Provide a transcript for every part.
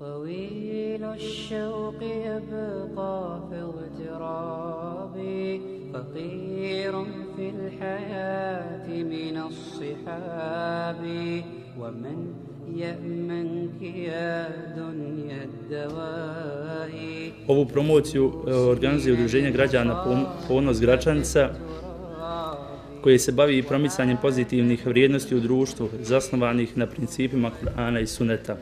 طويل الشوق يبقى في اغترابي فقير في الحياة من الصحاب ومن يأمنك يا دنيا الدواء Ovu promociju e, organizuje Udruženje građana Ponos Gračanica koje se bavi promicanjem pozitivnih vrijednosti u društvu zasnovanih na principima Kur'ana i Suneta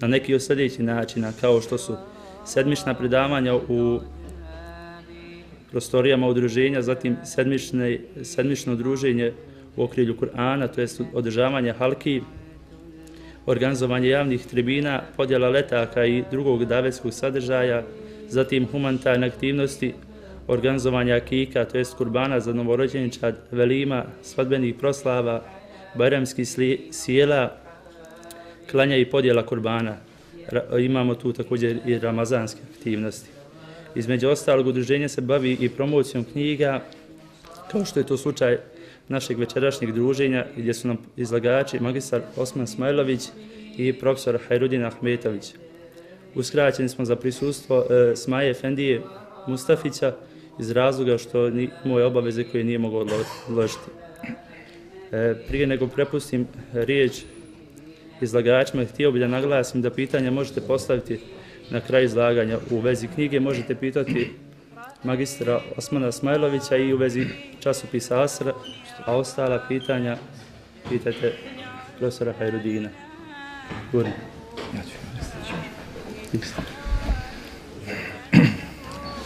na neki od sljedećih načina, kao što su sedmična predavanja u prostorijama udruženja, zatim sedmične, sedmično druženje u okrilju Kur'ana, to je održavanje halki, organizovanje javnih tribina, podjela letaka i drugog davetskog sadržaja, zatim humanitarne aktivnosti, organizovanje akika, to je kurbana za novorođenčad, velima, svadbenih proslava, bajramskih sjela, klanja i podjela kurbana. Ra imamo tu također i ramazanske aktivnosti. Između ostalog, udruženje se bavi i promocijom knjiga, kao što je to slučaj našeg večerašnjeg druženja, gdje su nam izlagači magistar Osman Smajlović i profesor Hajrudin Ahmetović. Uskraćeni smo za prisustvo e, Smaje Efendije Mustafića iz razloga što ni, moje obaveze koje nije mogao odložiti. E, prije nego prepustim riječ izlagačima, htio bih da naglasim da pitanja možete postaviti na kraju izlaganja u vezi knjige, možete pitati magistra Osmana Smajlovića i u vezi časopisa Asra, a ostala pitanja pitajte profesora Hajrudina. Gurim.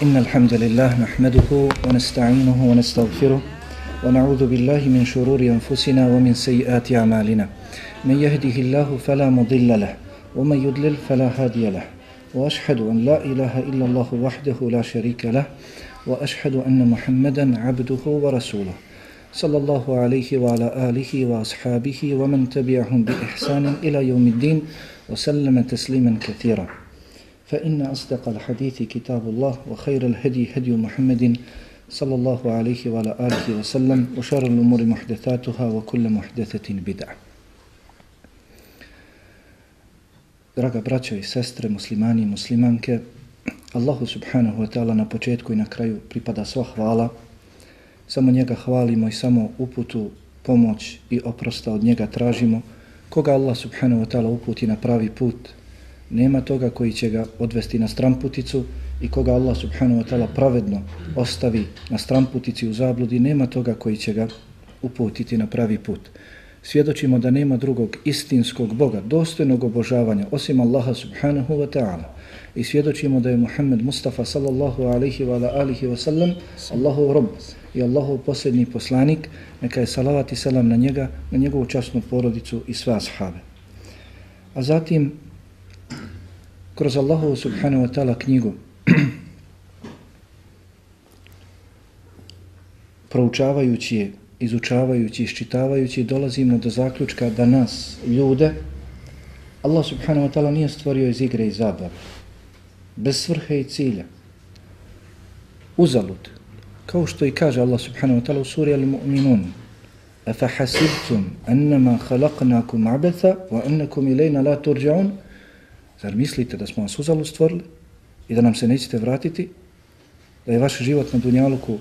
إن الحمد لله نحمده ونستعينه ونستغفره ونعوذ بالله من شرور أنفسنا ومن سيئات أعمالنا من يهده الله فلا مضل له ومن يضلل فلا هادي له وأشهد أن لا إله إلا الله وحده لا شريك له وأشهد أن محمدا عبده ورسوله. صلى الله عليه وعلى آله وأصحابه ومن تبعهم بإحسان إلى يوم الدين وسلم تسليما كثيرا. فإن أصدق الحديث كتاب الله وخير الهدي هدي محمد صلى الله عليه وعلى آله وسلم وشر الأمور محدثاتها وكل محدثة بدعة. Draga braćo i sestre, muslimani i muslimanke, Allahu subhanahu wa ta'ala na početku i na kraju pripada sva hvala. Samo njega hvalimo i samo uputu, pomoć i oprosta od njega tražimo. Koga Allah subhanahu wa ta'ala uputi na pravi put, nema toga koji će ga odvesti na stramputicu i koga Allah subhanahu wa ta'ala pravedno ostavi na stramputici u zabludi, nema toga koji će ga uputiti na pravi put svjedočimo da nema drugog istinskog Boga, dostojnog obožavanja, osim Allaha subhanahu wa ta'ala. I svjedočimo da je Muhammed Mustafa sallallahu alaihi wa alihi wa sallam Allahov rob i Allahov posljednji poslanik, neka je salavat i salam na njega, na njegovu časnu porodicu i sve ashave. A zatim, kroz Allahovu subhanahu wa ta'ala knjigu, proučavajući je izučavajući, iščitavajući, dolazimo do zaključka da nas, ljude, Allah subhanahu wa ta'ala nije stvorio iz igre i zabave, bez svrhe i cilja, uzalud, kao što i kaže Allah subhanahu wa ta'ala u suri Al-Mu'minun, أَفَحَسِبْتُمْ أَنَّمَا annama khalaqnakum abatha wa annakum ilayna la? Zar mislite da smo vas uzalud stvorili i da nam se nećete vratiti? Da je vaš život na dunjaluku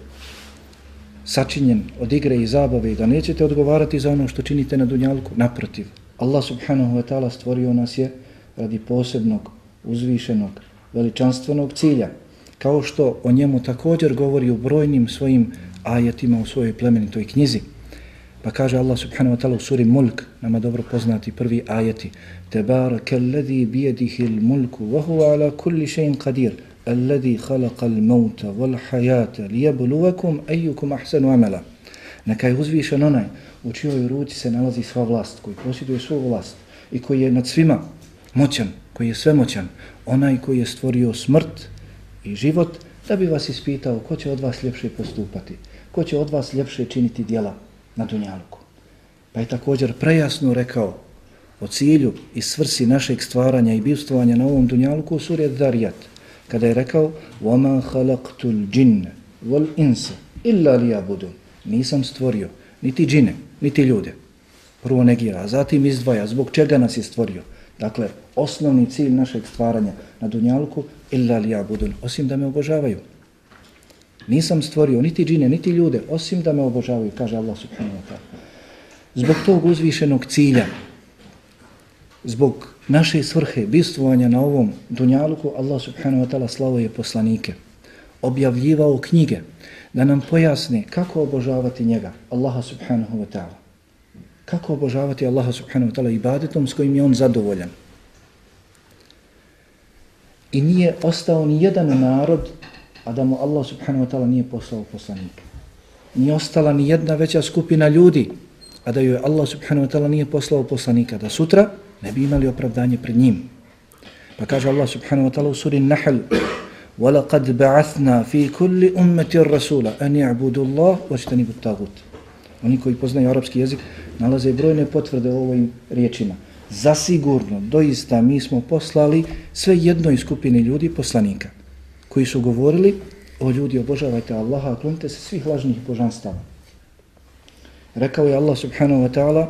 sačinjen od igre i zabave i da nećete odgovarati za ono što činite na dunjalku. Naprotiv, Allah subhanahu wa ta'ala stvorio nas je radi posebnog, uzvišenog, veličanstvenog cilja. Kao što o njemu također govori u brojnim svojim ajetima u svojoj plemenitoj knjizi. Pa kaže Allah subhanahu wa ta'ala u suri Mulk, nama dobro poznati prvi ajeti. Tebaraka alladhi bijedihi mulku, wa huwa ala kulli še'in qadir الذي خلق الموت والحياة ليبلوكم أيكم أحسن عملا Neka je uzvišen onaj u čijoj ruci se nalazi sva vlast, koji posjeduje svu vlast i koji je nad svima moćan, koji je svemoćan, onaj koji je stvorio smrt i život, da bi vas ispitao ko će od vas ljepše postupati, ko će od vas ljepše činiti dijela na Dunjaluku. Pa je također prejasno rekao o cilju i svrsi našeg stvaranja i bivstvovanja na ovom Dunjaluku u suri Darijat – kada je rekao وَمَا خَلَقْتُ الْجِنَّ وَالْإِنْسَ إِلَّا لِيَابُدُونَ Nisam stvorio niti džine, niti ljude. Prvo negira, a zatim izdvaja zbog čega nas je stvorio. Dakle, osnovni cilj našeg stvaranja na Dunjalku, illa li abudun, osim da me obožavaju. Nisam stvorio niti džine, niti ljude, osim da me obožavaju, kaže Allah subhanahu wa ta'ala. Zbog tog uzvišenog cilja, zbog naše svrhe, bistvovanja na ovom Dunjaluku, Allah subhanahu wa ta'ala slavo je poslanike, objavljivao knjige, da nam pojasne kako obožavati njega, Allaha subhanahu wa ta'ala. Kako obožavati Allaha subhanahu wa ta'ala ibadetom s kojim je on zadovoljan. I nije ostao ni jedan narod, a da mu Allah subhanahu wa ta'ala nije poslao poslanike. Nije ostala ni jedna veća skupina ljudi, a da joj Allah subhanahu wa ta'ala nije poslao poslanika. Da sutra ne bi imali opravdanje pred njim. Pa kaže Allah subhanahu wa ta'ala u suri Nahl, وَلَقَدْ بَعَثْنَا فِي كُلِّ أُمَّةِ الرَّسُولَ أَنْ يَعْبُدُ اللَّهُ وَجْتَنِبُ التَّغُوتِ Oni koji poznaju arapski jezik nalaze brojne potvrde o ovim riječima. Zasigurno, doista, mi smo poslali sve jednoj skupini ljudi poslanika koji su govorili o ljudi obožavajte Allaha, klonite se svih lažnih božanstava. Rekao je Allah subhanahu wa ta'ala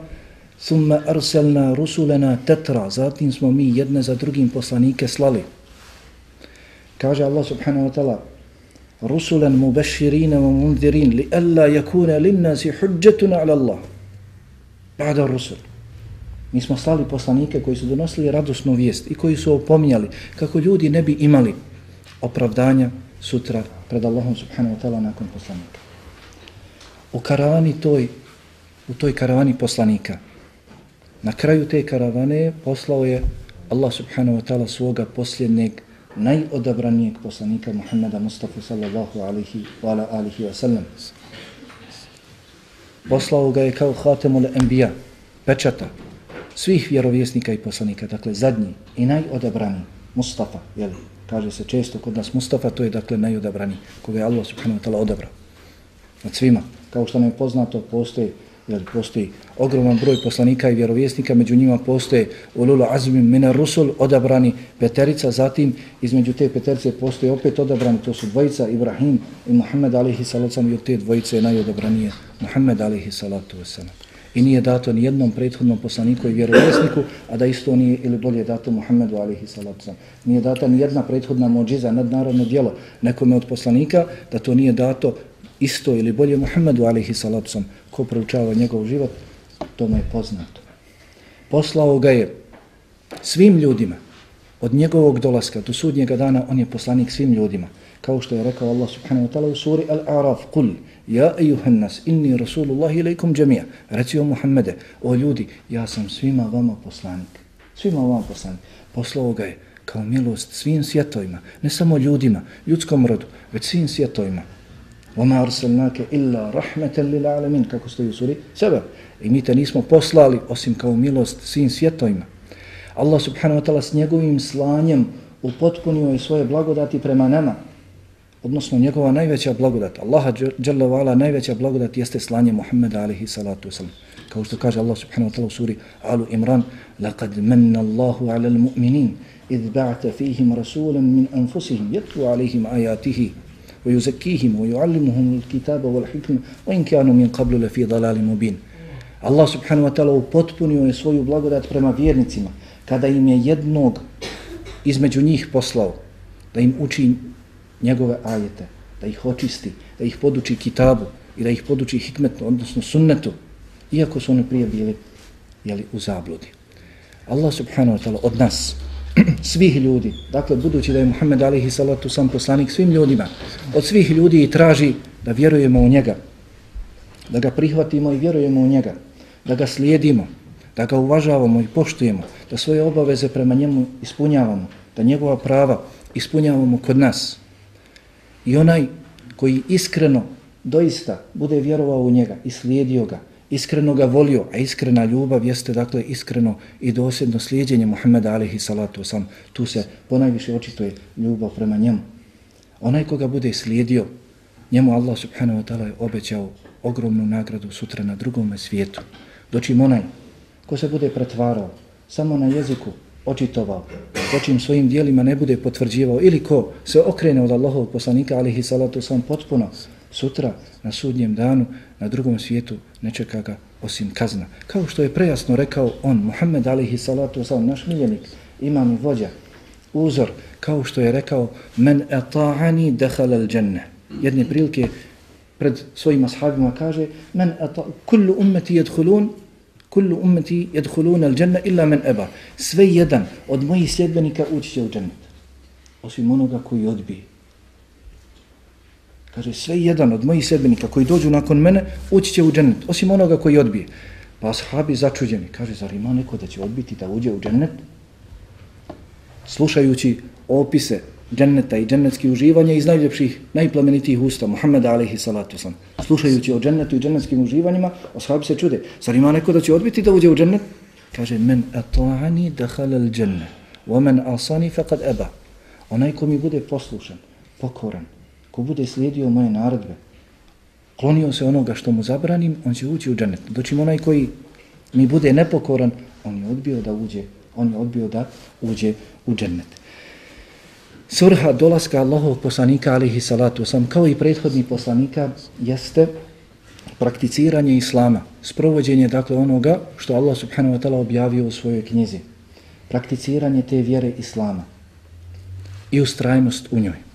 Summa arselna rusulena tetra. Zatim smo mi jedne za drugim poslanike slali. Kaže Allah subhanahu wa ta'ala Rusulen mu beširine mu mundirin li alla yakuna lin nasi hujjatun ala Allah. Ba'da rusul. Mi smo slali poslanike koji su donosili radosnu vijest i koji su opominjali kako ljudi ne bi imali opravdanja sutra pred Allahom subhanahu wa ta'ala nakon poslanika. U karavani toj, u toj karavani poslanika, na kraju te karavane poslao je Allah subhanahu wa ta'ala svoga posljednjeg najodabranijeg poslanika Muhammeda Mustafa sallallahu alihi wa ala alihi wa sallam. Poslao ga je kao hatemul enbija, pečata svih vjerovjesnika i poslanika, dakle zadnji i najodabraniji, Mustafa, jeli, kaže se često kod nas Mustafa, to je dakle najodabraniji, koga je Allah subhanahu wa ta'ala odabrao. Od svima, kao što nam je poznato, postoje jer postoji ogroman broj poslanika i vjerovjesnika, među njima postoje ululu azmi mina rusul, odabrani peterica, zatim između te peterice postoje opet odabrani, to su dvojica Ibrahim i Muhammed alihi salatu i od te dvojice je najodabranije Muhammed alihi salatu wasalam. I nije dato ni jednom prethodnom poslaniku i vjerovjesniku, a da isto nije ili bolje dato Muhammedu alihi salatu Nije data ni jedna prethodna mođiza, nadnarodno djelo nekome od poslanika, da to nije dato isto ili bolje Muhammedu alaihi salatu ko proučava njegov život, to mu je poznato. Poslao ga je svim ljudima, od njegovog dolaska do sudnjega dana, on je poslanik svim ljudima. Kao što je rekao Allah subhanahu wa ta'ala u suri Al-Araf, kul, ja ejuhan nas, inni rasulullahi ilaikum džemija. Reci o Muhammede, o ljudi, ja sam svima vama poslanik. Svima vama poslanik. Poslao ga je kao milost svim svjetovima, ne samo ljudima, ljudskom rodu, već svim svjetovima. وَمَا أَرْسَلْنَاكَ إِلَّا رَحْمَةً لِلْعَالَمِينَ Kako stoji u suri sebe. I mi te nismo poslali osim kao milost svim svjetovima. Allah subhanahu wa ta'ala s njegovim slanjem upotpunio je svoje blagodati prema nama. Odnosno njegova najveća blagodat. Allaha jalla wa'ala najveća blagodat jeste slanje Muhammeda alihi salatu wasalam. Kao što kaže Allah subhanahu wa ta'ala u suri Alu Imran لَقَدْ مَنَّ اللَّهُ عَلَى الْمُؤْمِنِينَ إِذْ بَعْتَ فِيهِمْ رَسُولًا مِنْ أَنفُسِهِمْ يَتْلُوا عَلَيْهِمْ آيَاتِهِ ويزكيهم ويعلمهم الكتاب والحكمة وإن كانوا من قبل لفي ضلال مبين Allah subhanahu wa ta'ala upotpunio je svoju blagodat prema vjernicima kada im je jednog između njih poslao da im uči njegove ajete, da ih očisti, da ih poduči kitabu i da ih poduči hikmetu, odnosno sunnetu, iako su oni prije bili jeli, u zabludi. Allah subhanahu wa ta'ala od nas, svih ljudi. Dakle, budući da je Muhammed alihi salatu sam poslanik svim ljudima, od svih ljudi i traži da vjerujemo u njega, da ga prihvatimo i vjerujemo u njega, da ga slijedimo, da ga uvažavamo i poštujemo, da svoje obaveze prema njemu ispunjavamo, da njegova prava ispunjavamo kod nas. I onaj koji iskreno, doista, bude vjerovao u njega i slijedio ga, iskreno ga volio, a iskrena ljubav jeste dakle iskreno i dosljedno slijedjenje Muhammeda alihi salatu sam. Tu se ponajviše očituje ljubav prema njemu. Onaj koga bude slijedio, njemu Allah subhanahu wa ta'ala je obećao ogromnu nagradu sutra na drugom svijetu. Dočim onaj ko se bude pretvarao samo na jeziku, očitovao, dočim svojim dijelima ne bude potvrđivao ili ko se okrene od Allahovog poslanika alihi salatu sam potpuno, sutra na sudnjem danu na drugom svijetu ne čeka ga osim kazna. Kao što je prejasno rekao on, Muhammed alihi salatu wasalam, naš miljenik, imam i vođa, uzor, kao što je rekao, men ata'ani dakhala al dženne. Jedne prilike pred svojim ashabima kaže, men ata kullu ummeti jedhulun, kullu ummeti jedhulun al dženne illa men eba. Sve jedan od mojih sljedbenika ući će u džennet. Osim onoga koji odbije. Kaže, sve jedan od mojih sedbenika koji dođu nakon mene, ući će u džennet, osim onoga koji odbije. Pa ashabi začuđeni, kaže, zar ima neko da će odbiti da uđe u džennet? Slušajući opise dženneta i džennetskih uživanja iz najljepših, najplemenitijih usta, Muhammeda alaihi salatu sam. Slušajući o džennetu i džennetskim uživanjima, ashabi se čude, zar ima neko da će odbiti da uđe u džennet? Kaže, men ata'ani dahala al dženne, wa men asani faqad eba. Onaj ko mi bude poslušan, pokoran, ko bude slijedio moje naredbe, klonio se onoga što mu zabranim, on će ući u džennet. Doćim onaj koji mi bude nepokoran, on je odbio da uđe, on je odbio da uđe u džennet. Svrha dolaska Allahovog poslanika, alihi salatu sam, kao i prethodni poslanika, jeste prakticiranje Islama, sprovođenje dakle onoga što Allah subhanahu wa ta'ala objavio u svojoj knjizi. Prakticiranje te vjere Islama i ustrajnost u njoj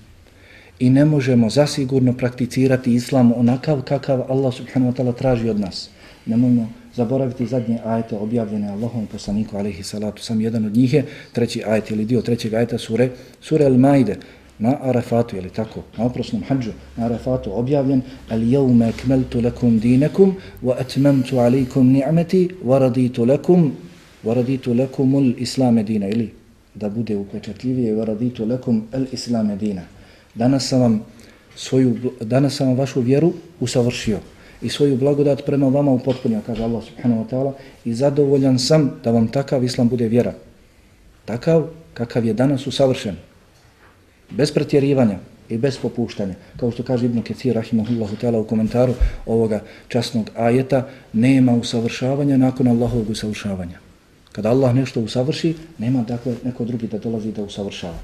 i ne možemo zasigurno prakticirati islam onakav kakav Allah subhanahu wa ta'ala traži od nas. Nemojmo zaboraviti zadnje ajete objavljene Allahom poslaniku alaihi salatu. Sam. Jedan od njih je treći ajet ili dio trećeg ajeta sure, sure Al-Maide. Na Arafatu, ili tako, na oprosnom hađu, na Arafatu objavljen. Al jevme ekmeltu lakum dinekum wa atmemtu alaikum ni'meti wa raditu lakum wa raditu lakumul islame dina. Ili da bude upečatljivije wa raditu lakum al islame dina danas sam vam svoju, danas sam vam vašu vjeru usavršio i svoju blagodat prema vama upotpunio, kaže Allah subhanahu wa ta'ala, i zadovoljan sam da vam takav islam bude vjera. Takav kakav je danas usavršen. Bez pretjerivanja i bez popuštanja. Kao što kaže Ibn Kecir, rahimahullahu ta'ala, u komentaru ovoga časnog ajeta, nema usavršavanja nakon Allahovog usavršavanja. Kada Allah nešto usavrši, nema dakle neko drugi da dolazi da usavršava.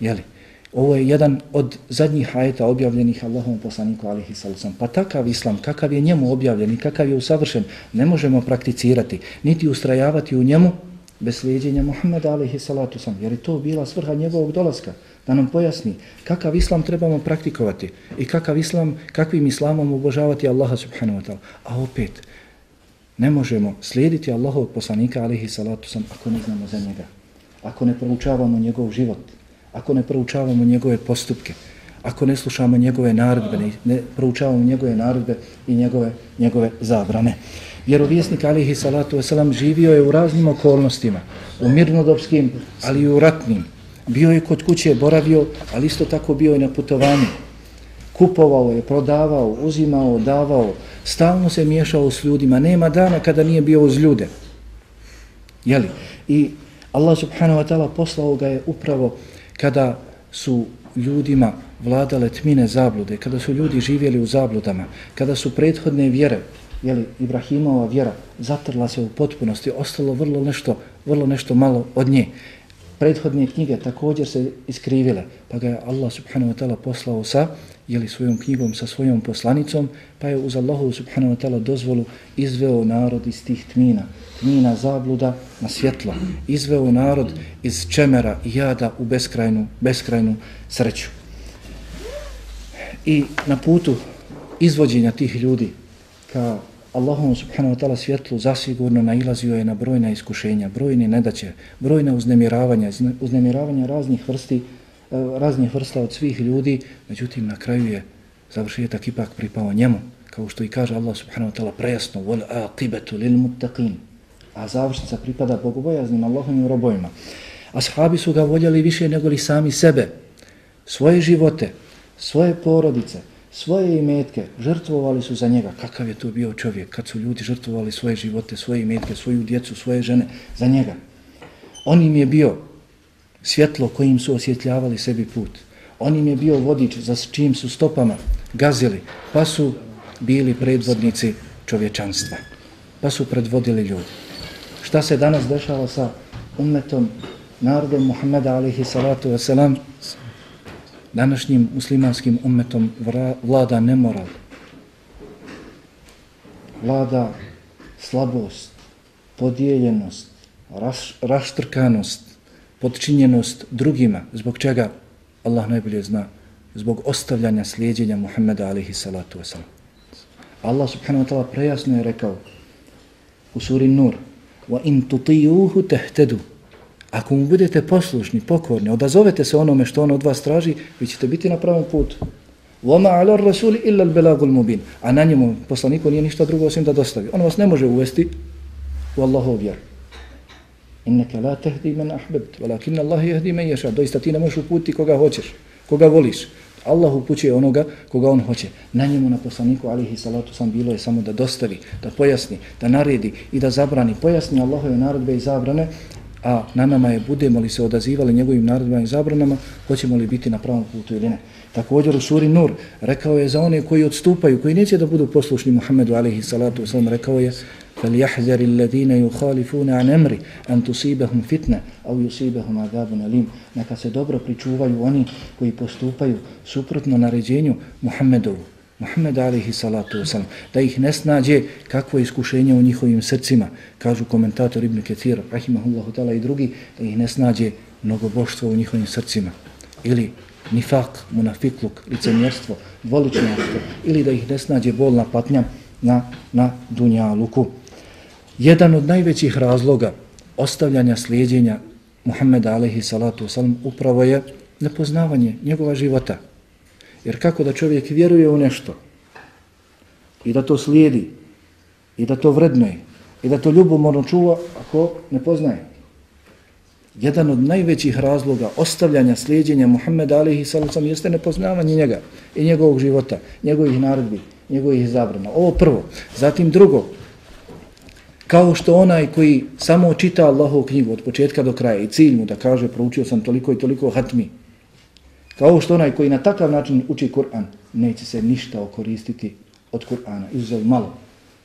Jeli? Ovo je jedan od zadnjih ajeta objavljenih Allahom poslaniku alihi salusom. Pa takav islam, kakav je njemu objavljen i kakav je usavršen, ne možemo prakticirati, niti ustrajavati u njemu bez slijedjenja Muhammeda alihi salatu sam. Jer je to bila svrha njegovog dolaska, da nam pojasni kakav islam trebamo praktikovati i kakav islam, kakvim islamom obožavati Allaha subhanahu wa ta'ala. A opet, ne možemo slijediti Allahov poslanika alihi salatu sam ako ne znamo za njega. Ako ne proučavamo njegov život, ako ne proučavamo njegove postupke, ako ne slušamo njegove naredbe, ne, ne proučavamo njegove naredbe i njegove, njegove zabrane. Vjerovjesnik alihi salatu wasalam živio je u raznim okolnostima, u mirnodopskim, ali i u ratnim. Bio je kod kuće, boravio, ali isto tako bio je na putovanju. Kupovao je, prodavao, uzimao, davao, stalno se miješao s ljudima. Nema dana kada nije bio uz ljude. Jeli? I Allah subhanahu wa ta'ala poslao ga je upravo kada su ljudima vladale tmine zablude, kada su ljudi živjeli u zabludama, kada su prethodne vjere, jeli, Ibrahimova vjera, zatrla se u potpunosti, ostalo vrlo nešto, vrlo nešto malo od nje. Prethodne knjige također se iskrivile, pa ga je Allah subhanahu wa ta'ala poslao sa jeli, svojom knjigom, sa svojom poslanicom, pa je uz Allahu subhanahu wa ta'ala dozvolu izveo narod iz tih tmina, tmina zabluda na svjetlo, izveo narod iz čemera i jada u beskrajnu, beskrajnu sreću. I na putu izvođenja tih ljudi ka Allahom subhanahu wa ta'ala svjetlu zasigurno nailazio je na brojna iskušenja, brojne nedaće, brojna uznemiravanja, uznemiravanja raznih vrsti, eh, raznih vrsta od svih ljudi, međutim na kraju je završetak ipak pripao njemu, kao što i kaže Allah subhanahu wa ta'ala prejasno, wal aqibatu lil muttaqin. A završnica pripada bogobojaznim Allahom i robojima. Ashabi su ga voljeli više nego li sami sebe, svoje živote, svoje porodice, svoje imetke, žrtvovali su za njega. Kakav je to bio čovjek kad su ljudi žrtvovali svoje živote, svoje imetke, svoju djecu, svoje žene za njega. On im je bio svjetlo kojim su osjetljavali sebi put. On im je bio vodič za čijim su stopama gazili, pa su bili predvodnici čovječanstva. Pa su predvodili ljudi. Šta se danas dešava sa umetom, narodom Muhammeda alihi salatu wasalam, današnjim muslimanskim umetom vlada nemoral. Vlada slabost, podijeljenost, raš, raštrkanost, podčinjenost drugima, zbog čega Allah najbolje zna, zbog ostavljanja slijedjenja Muhammeda alihi salatu wasalam. Allah subhanahu wa ta'ala prejasno je rekao u suri Nur وَإِن تُطِيُوهُ تَهْتَدُ Ako mu budete poslušni, pokorni, odazovete se onome što on od vas traži, vi ćete biti na pravom putu. وَمَا عَلَى الرَّسُولِ إِلَّا الْبَلَاغُ الْمُبِينَ A na njemu poslaniku nije ništa drugo osim da dostavi. On vas ne može uvesti u Allahov vjer. Inneke la tehdi men ahbebt, walakin Allah jehdi men ješa. Doista ti ne možeš uputiti koga hoćeš, koga voliš. Allah upućuje onoga koga on hoće. Na njemu na poslaniku alihi salatu sam bilo je samo da dostavi, da pojasni, da naredi i da zabrani. Pojasni Allahove narodbe i zabrane, a na nama je budemo li se odazivali njegovim narodbama i zabranama, hoćemo li biti na pravom putu ili ne. Također u suri Nur rekao je za one koji odstupaju, koji neće da budu poslušni Muhammedu alihi salatu wasalam, rekao je فَلْيَحْذَرِ الَّذِينَ يُخَالِفُونَ عَنْ أَمْرِ أَنْ تُصِيبَهُمْ فِتْنَ أَوْ يُصِيبَهُمْ عَذَابٌ أَلِيمٌ Neka se dobro pričuvaju oni koji postupaju suprotno naređenju Muhammedovu. Muhammed alihi salatu wasalam, da ih ne snađe kakvo je iskušenje u njihovim srcima, kažu komentator Ibn Ketir, rahimahullahu ta'ala i drugi, da ih ne snađe mnogoboštvo u njihovim srcima. Ili nifak, munafikluk, licemjerstvo, dvoličnjaštvo, ili da ih ne snađe bolna patnja na, na dunjaluku. Jedan od najvećih razloga ostavljanja slijedjenja Muhammeda alaihi salatu wasalam upravo je nepoznavanje njegova života. Jer kako da čovjek vjeruje u nešto i da to slijedi i da to vrednuje i da to ljubomorno čuva ako ne poznaje. Jedan od najvećih razloga ostavljanja slijedjenja Muhammeda alihi sallam jeste nepoznavanje njega i njegovog života, njegovih naredbi, njegovih zabrana. Ovo prvo. Zatim drugo, kao što onaj koji samo čita Allahovu knjigu od početka do kraja i cilj mu da kaže proučio sam toliko i toliko hatmi, kao što onaj koji na takav način uči Kur'an, neće se ništa okoristiti od Kur'ana, izuzev malo.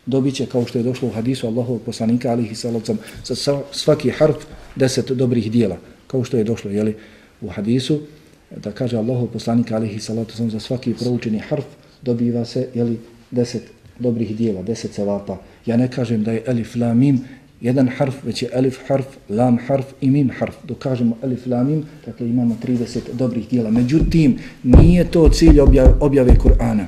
Dobiće, kao što je došlo u hadisu Allahovog poslanika, alihi salacom, sa svaki harf deset dobrih dijela, kao što je došlo jeli, u hadisu, da kaže Allahov poslanika, alihi salacom, za svaki proučeni harf dobiva se jeli, deset dobrih dijela, deset cevapa. Ja ne kažem da je elif, la, mim, jedan harf, već je elif harf, lam harf i mim harf. Dok kažemo elif, lamim, dakle imamo 30 dobrih dijela. Međutim, nije to cilj objave, objave Kur'ana.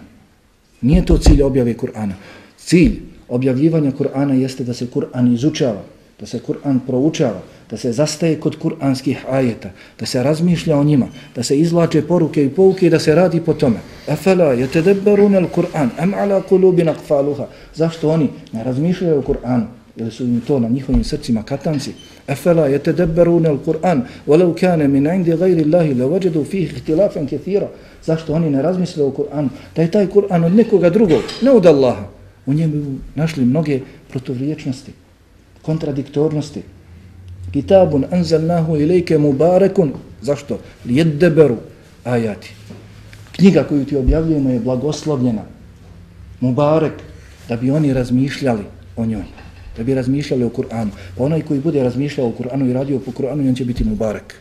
Nije to cilj objave Kur'ana. Cilj objavljivanja Kur'ana jeste da se Kur'an izučava, da se Kur'an proučava, da se zastaje kod kuranskih ajeta, da se razmišlja o njima, da se izlače poruke i pouke i da se radi po tome. Afala yatadabbarun al-Qur'an am ala qulubin aqfaluha? Zašto oni ne razmišljaju o Kur'anu? Ili su im to na njihovim srcima katanci? Afala yatadabbarun al-Qur'an walau kana min 'indi ghayri Allahi lawajadu fihi ikhtilafan katira? Zašto oni ne razmisle o Kur'anu? Da je taj Kur'an od nekoga drugog, ne od Allaha. U njemu našli mnoge proturječnosti, kontradiktornosti, kitabun anzalnahu ilayka mubarakun zašto lijeddeberu ajati knjiga koju ti objavljujemo je blagoslovljena mubarek da bi oni razmišljali o njoj da bi razmišljali o Kur'anu pa onaj koji bude razmišljao o Kur'anu i radio po Kur'anu on će biti mubarek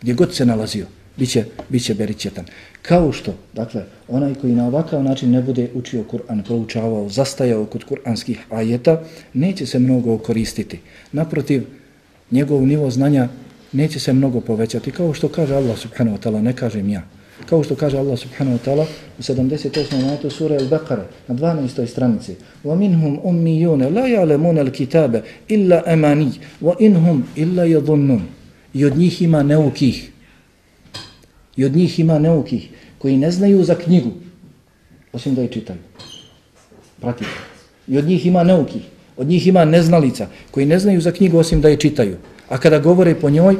gdje god se nalazio biće, biće beričetan. Kao što, dakle, onaj koji na ovakav način ne bude učio Kur'an, proučavao, zastajao kod kur'anskih ajeta, neće se mnogo koristiti. Naprotiv, njegov nivo znanja neće se mnogo povećati. Kao što kaže Allah subhanahu wa ta'ala, ne kažem ja. Kao što kaže Allah subhanahu wa ta'ala u 78. majtu sura Al-Baqara na 12. stranici. وَمِنْهُمْ أُمِّيُّونَ لَا يَعْلَمُونَ الْكِتَابَ إِلَّا أَمَانِيْ وَإِنْهُمْ إِلَّا يَظُنُّونَ I od njih ima neukih. I od njih ima neukih koji ne znaju za knjigu osim da je čitaju. Pratite. I od njih ima neukih Od njih ima neznalica koji ne znaju za knjigu osim da je čitaju. A kada govore po njoj,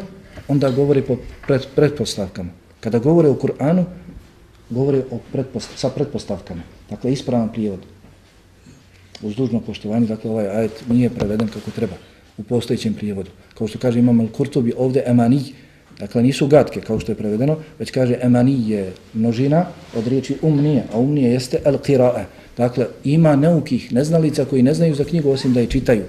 onda govore po pred, pretpostavkama. Kada govore o Kur'anu, govore o pretpost, sa pretpostavkama. Dakle, ispravan prijevod. Uz dužno poštovanje, dakle, ovaj ajet nije preveden kako treba u postojećem prijevodu. Kao što kaže imam Al-Kurtubi, ovdje emani, dakle, nisu gatke, kao što je prevedeno, već kaže emani je množina od riječi umnije, a umnije jeste al-qira'a. Dakle, ima neukih neznalica koji ne znaju za knjigu osim da je čitaju.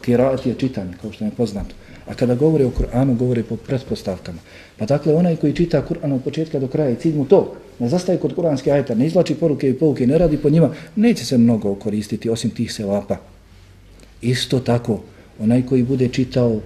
Kiraat je čitanje, kao što je poznato. A kada govore o Kur'anu, govore po pretpostavkama. Pa dakle, onaj koji čita Kur'an od početka do kraja i cilj mu to, ne zastaje kod kuranske ajta, ne izlači poruke i pouke, ne radi po njima, neće se mnogo koristiti osim tih sevapa. Isto tako, onaj koji bude čitao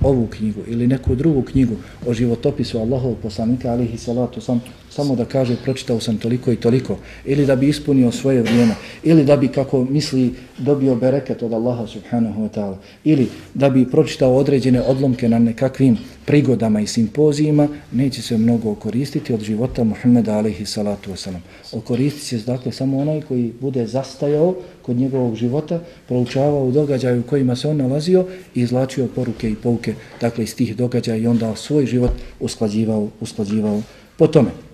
ovu knjigu ili neku drugu knjigu o životopisu Allahovog poslanika alihi salatu sam, samo da kaže pročitao sam toliko i toliko ili da bi ispunio svoje vrijeme ili da bi kako misli dobio bereket od Allaha subhanahu wa ta'ala ili da bi pročitao određene odlomke na nekakvim prigodama i simpozijima neće se mnogo koristiti od života Muhammeda alaihi salatu wasalam. Okoristit će dakle samo onaj koji bude zastajao kod njegovog života, proučavao događaje u kojima se on nalazio i izlačio poruke i pouke dakle iz tih događaja i onda svoj život usklađivao, usklađivao po tome.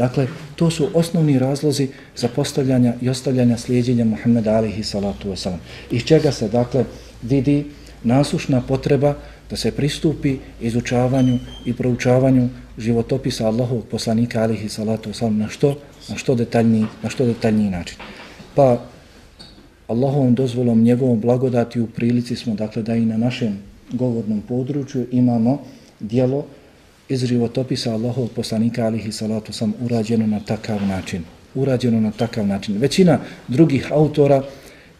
Dakle, to su osnovni razlozi za postavljanja i ostavljanja slijedjenja Muhammeda alihi salatu wasalam. Iz čega se, dakle, vidi nasušna potreba da se pristupi izučavanju i proučavanju životopisa Allahovog poslanika alihi salatu wasalam na što, na što detaljniji, na što detaljniji način. Pa Allahovom dozvolom, njegovom blagodati u prilici smo, dakle, da i na našem govornom području imamo dijelo iz životopisa Allahovog poslanika alihi salatu sam urađeno na takav način. Urađeno na takav način. Većina drugih autora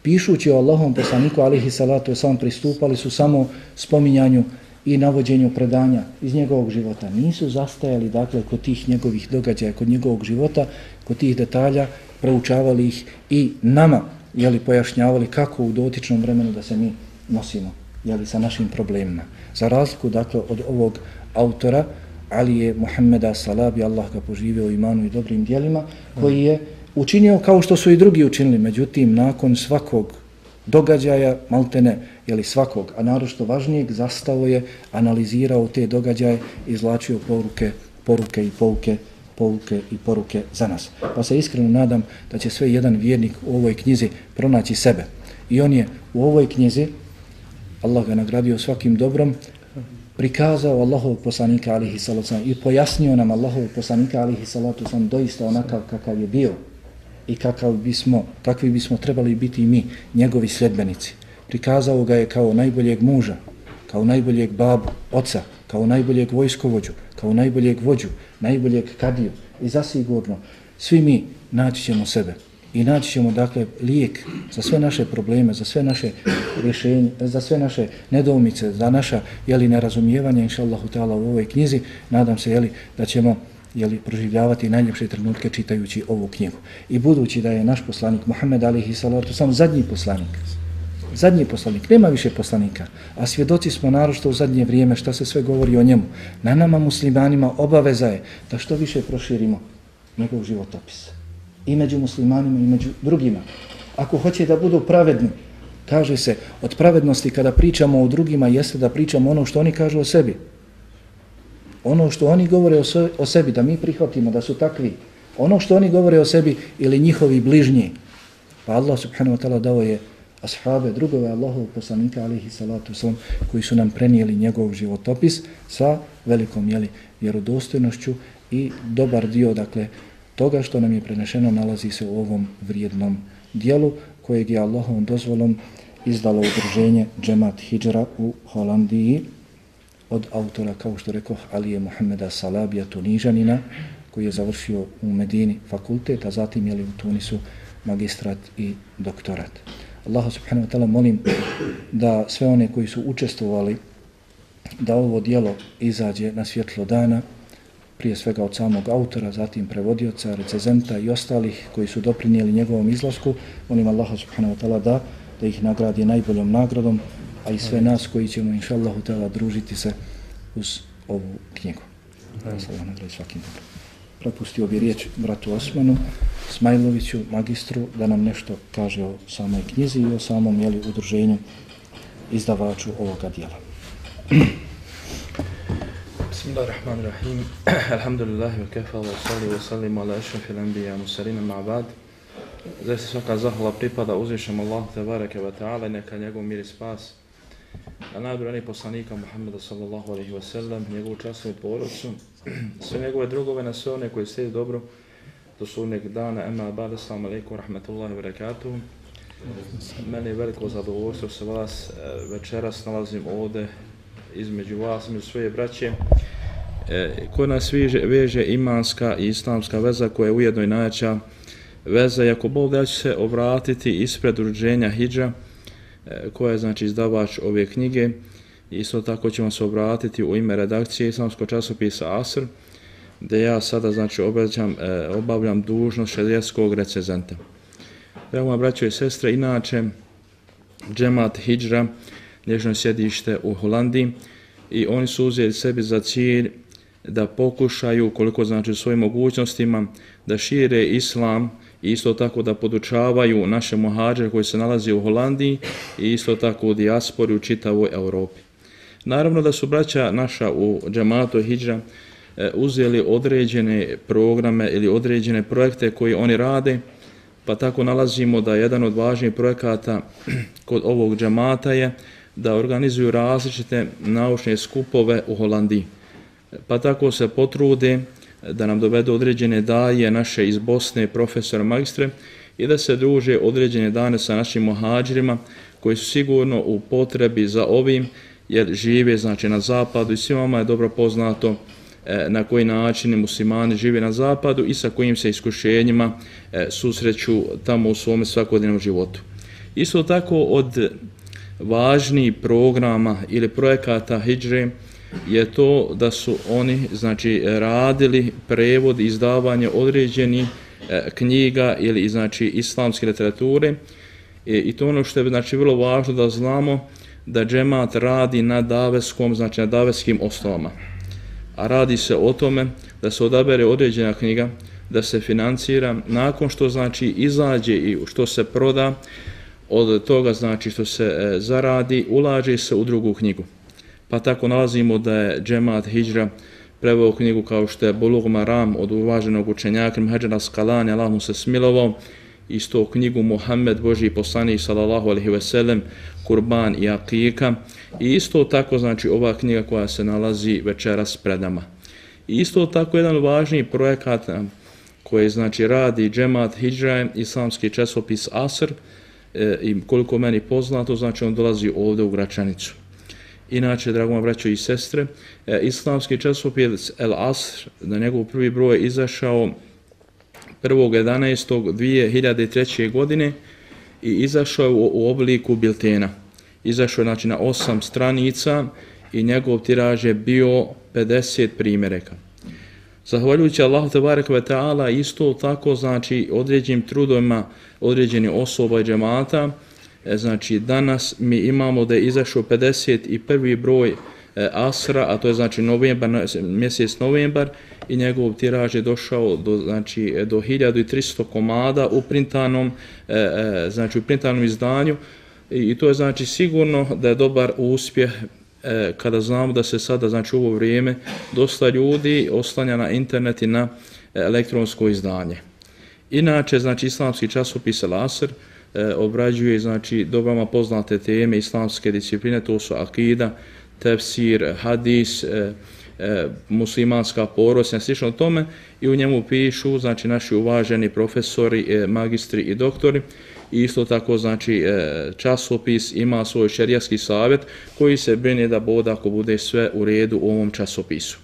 pišući o Allahovom poslaniku alihi salatu sam pristupali su samo spominjanju i navođenju predanja iz njegovog života. Nisu zastajali dakle kod tih njegovih događaja, kod njegovog života, kod tih detalja, proučavali ih i nama jeli, pojašnjavali kako u dotičnom vremenu da se mi nosimo jeli, sa našim problemima. Za razliku dakle od ovog autora Ali je Muhammeda Salabi, Allah ga poživio u imanu i dobrim dijelima, koji je učinio kao što su i drugi učinili, međutim, nakon svakog događaja, maltene, jeli svakog, a narošto važnijeg, zastavo je, analizirao te događaje, izlačio poruke, poruke i pouke, pouke i poruke za nas. Pa se iskreno nadam da će sve jedan vjernik u ovoj knjizi pronaći sebe. I on je u ovoj knjizi, Allah ga nagradio svakim dobrom, prikazao Allahov poslanika alihi salatu i pojasnio nam Allahov poslanika alihi salatu sam doista onakav kakav je bio i kakav bismo, kakvi bismo trebali biti i mi, njegovi sljedbenici. Prikazao ga je kao najboljeg muža, kao najboljeg babu, oca, kao najboljeg vojskovođu, kao najboljeg vođu, najboljeg kadiju i zasigurno svi mi naći ćemo sebe i naći ćemo dakle lijek za sve naše probleme, za sve naše rješenje, za sve naše nedoumice, za naša jeli, nerazumijevanja, inša Allahu ta'ala, u ovoj knjizi. Nadam se jeli, da ćemo jeli, proživljavati najljepše trenutke čitajući ovu knjigu. I budući da je naš poslanik Muhammed alihi salatu sam zadnji poslanik, zadnji poslanik, nema više poslanika, a svjedoci smo narošto u zadnje vrijeme šta se sve govori o njemu. Na nama muslimanima obaveza je da što više proširimo njegov životopis i među muslimanima i među drugima. Ako hoće da budu pravedni, kaže se, od pravednosti kada pričamo o drugima jeste da pričamo ono što oni kažu o sebi. Ono što oni govore o, o sebi, da mi prihvatimo da su takvi. Ono što oni govore o sebi ili njihovi bližnji. Pa Allah subhanahu wa ta'ala dao je ashabe, drugove Allahov poslanika alihi salatu sallam, koji su nam prenijeli njegov životopis sa velikom jeli, vjerodostojnošću i dobar dio, dakle, toga što nam je prenešeno nalazi se u ovom vrijednom dijelu kojeg je Allahovom dozvolom izdalo udruženje Džemat Hidžra u Holandiji od autora, kao što rekao, Alije Muhammeda Salabija Tunižanina, koji je završio u Medini fakultet, a zatim je li u Tunisu magistrat i doktorat. Allah subhanahu wa ta'ala molim da sve one koji su učestvovali da ovo dijelo izađe na svjetlo dana, prije svega od samog autora, zatim prevodioca, recezenta i ostalih koji su doprinijeli njegovom izlasku, molim Allaha subhanahu wa ta'ala da, da ih nagradi najboljom nagradom, a i sve nas koji ćemo, inša Allahu ta'ala, družiti se uz ovu knjigu. Sada nagradi svakim dobro. Prepustio bi riječ bratu Osmanu, Smajloviću, magistru, da nam nešto kaže o samoj knjizi i o samom jeli, udruženju izdavaču ovoga dijela. Bismillahirrahmanirrahim. Alhamdulillahi wa kafa, wa salli wa salim, ala ašraf ila anbiya, musalina, ma'abad. Zdaj se svaka zahvala pripada, uzvišam Allah, tabaraka wa ta'ala, neka njegov mir i spas. Na najbrani poslanika Muhammeda sallallahu alaihi wa sallam, njegovu časnu i porucu, sve njegove drugove na sve one koji sedi dobro, do sunnjeg dana, ema abad, assalamu alaikum, rahmatullahi wa rakatuhu. Meni je veliko zadovoljstvo se vas e, večeras nalazim ovde između vas, između svoje braće, e, ko nas veže, veže imanska i islamska veza koja je ujedno i najjača veza. Jako ako Bog da će se obratiti ispred udruženja Hidža, e, koja je znači izdavač ove knjige. Isto tako ćemo se obratiti u ime redakcije islamskog časopisa Asr, gdje ja sada znači obavljam, e, obavljam dužnost šedijeskog recezenta. Evo moja braćo i sestre, inače džemat Hidžra, nježno sjedište u Holandiji i oni su uzeli sebi za cilj da pokušaju koliko znači svojim mogućnostima da šire islam i isto tako da podučavaju naše muhađe koji se nalazi u Holandiji i isto tako u dijaspori u čitavoj Europi. Naravno da su braća naša u džamato Hidža e, uzeli određene programe ili određene projekte koji oni rade, pa tako nalazimo da jedan od važnijih projekata kod ovog džamata je da organizuju različite naučne skupove u Holandiji. Pa tako se potrude da nam dovedu određene daje naše iz Bosne, profesora, magistre, i da se druže određene dane sa našim mohađirima koji su sigurno u potrebi za ovim, jer žive znači na zapadu i svima je dobro poznato e, na koji način muslimani žive na zapadu i sa kojim se iskušenjima e, susreću tamo u svome svakodnevnom životu. Isto tako od važni programa ili projekata Hidžre je to da su oni znači radili prevod i izdavanje određenih e, knjiga ili znači islamske literature e, i to ono što je znači vrlo važno da znamo da džemat radi na daveskom, znači na daveskim osnovama. A radi se o tome da se odabere određena knjiga, da se financira nakon što znači izađe i što se proda od toga znači što se e, zaradi, ulaže se u drugu knjigu. Pa tako nalazimo da je džemat Hijra preveo knjigu kao što je Bulug Maram od uvaženog učenjaka Mhađana Skalani, Allah mu se smilovao, isto knjigu Muhammed Boži poslani sallallahu alaihi ve sellem Kurban i Akika i isto tako znači ova knjiga koja se nalazi večeras pred nama. I isto tako jedan važni projekat koji znači radi džemat Hijra, islamski časopis Asr e, i koliko meni poznato, znači on dolazi ovdje u Gračanicu. Inače, drago vam braćo i sestre, e, islamski časopis El Asr, na njegov prvi broj izašao 1.11.2003. godine i izašao je u, u obliku biltena. Izašao je znači, na osam stranica i njegov tiraž je bio 50 primjereka. Zahvaljujući Allahu tebareka ve taala isto tako znači određenim trudovima određeni osoba i džemata e, znači danas mi imamo da je izašao 51. broj e, Asra, a to je znači novembar, mjesec novembar i njegov tiraž je došao do, znači, do 1300 komada u printanom, e, e, znači u printanom izdanju i to je znači sigurno da je dobar uspjeh e, kada znamo da se sada znači u ovo vrijeme dosta ljudi oslanja na internet i na e, elektronsko izdanje. Inače, znači islamski časopis Laser e, obrađuje znači dobama poznate teme islamske discipline, to su akida, tefsir, hadis, e, e, muslimanska porosnja, slično tome, i u njemu pišu, znači, naši uvaženi profesori, e, magistri i doktori, i isto tako, znači, e, časopis ima svoj šerijski savjet koji se brine da boda ako bude sve u redu u ovom časopisu.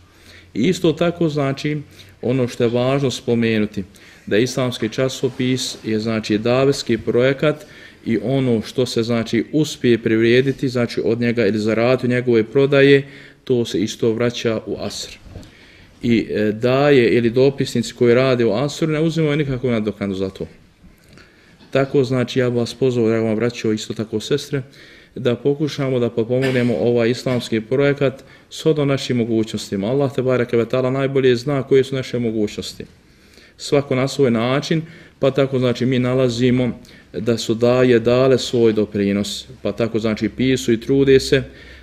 I isto tako, znači, ono što je važno spomenuti, da islamski časopis je, znači, davetski projekat i ono što se, znači, uspije privrijediti, znači, od njega ili zaraditi njegove prodaje, to se isto vraća u Asr. I e, daje ili dopisnici koji rade u Asru ne uzimaju nikakvu nadoknadu za to. Tako znači ja vas pozvao, da vam vraćao isto tako sestre, da pokušamo da pomognemo ovaj islamski projekat s odno našim mogućnostima. Allah te bareke vetala najbolje zna koje su naše mogućnosti. Svako na svoj način, pa tako znači mi nalazimo da su daje dale svoj doprinos, pa tako znači pisu i trude se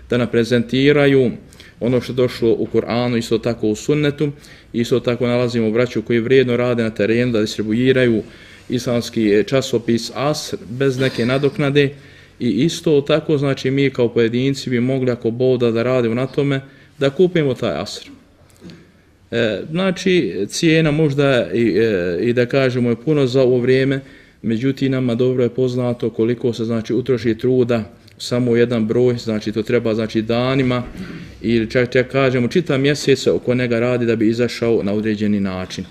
da nam prezentiraju ono što je došlo u Koranu, isto tako u sunnetu, isto tako nalazimo braću koji vrijedno rade na terenu da distribuiraju islamski časopis AS bez neke nadoknade i isto tako znači mi kao pojedinci bi mogli ako boda da radimo na tome da kupimo taj asr. E, znači cijena možda i, e, i da kažemo je puno za ovo vrijeme, međutim nama dobro je poznato koliko se znači utroši truda samo jedan broj, znači to treba znači danima ili čak, čak kažemo čita mjesece oko njega radi da bi izašao na određeni način.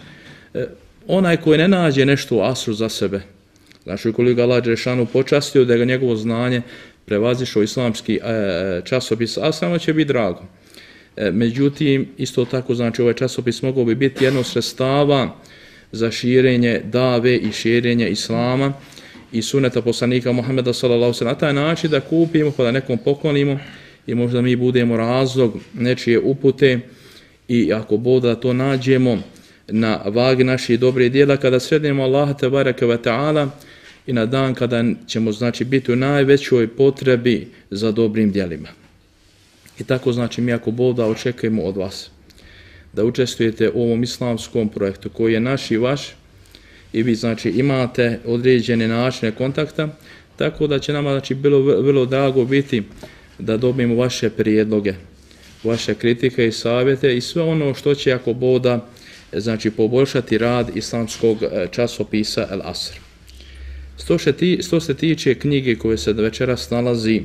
E, onaj koji ne nađe nešto u asru za sebe, znači ukoliko ga lađe šanu počastio da ga njegovo znanje prevazišao islamski e, časopis, a samo će biti drago. E, međutim, isto tako, znači, ovaj časopis mogao bi biti jedno sredstava za širenje dave i širenje islama i suneta poslanika Muhammeda sallallahu sallam. Na taj način da kupimo pa da nekom poklonimo i možda mi budemo razlog nečije upute i ako boda to nađemo na vagi naših dobre dijela kada srednemo Allaha te bareke wa ta'ala i na dan kada ćemo znači biti u najvećoj potrebi za dobrim dijelima. I tako znači mi ako Bog da očekujemo od vas da učestvujete u ovom islamskom projektu koji je naš i vaš i vi znači imate određene načine kontakta, tako da će nama znači bilo vrlo drago biti da dobijemo vaše prijedloge, vaše kritike i savjete i sve ono što će ako boda znači poboljšati rad islamskog e, časopisa El Asr. Sto, ti, sto se tiče knjige koje se večeras nalazi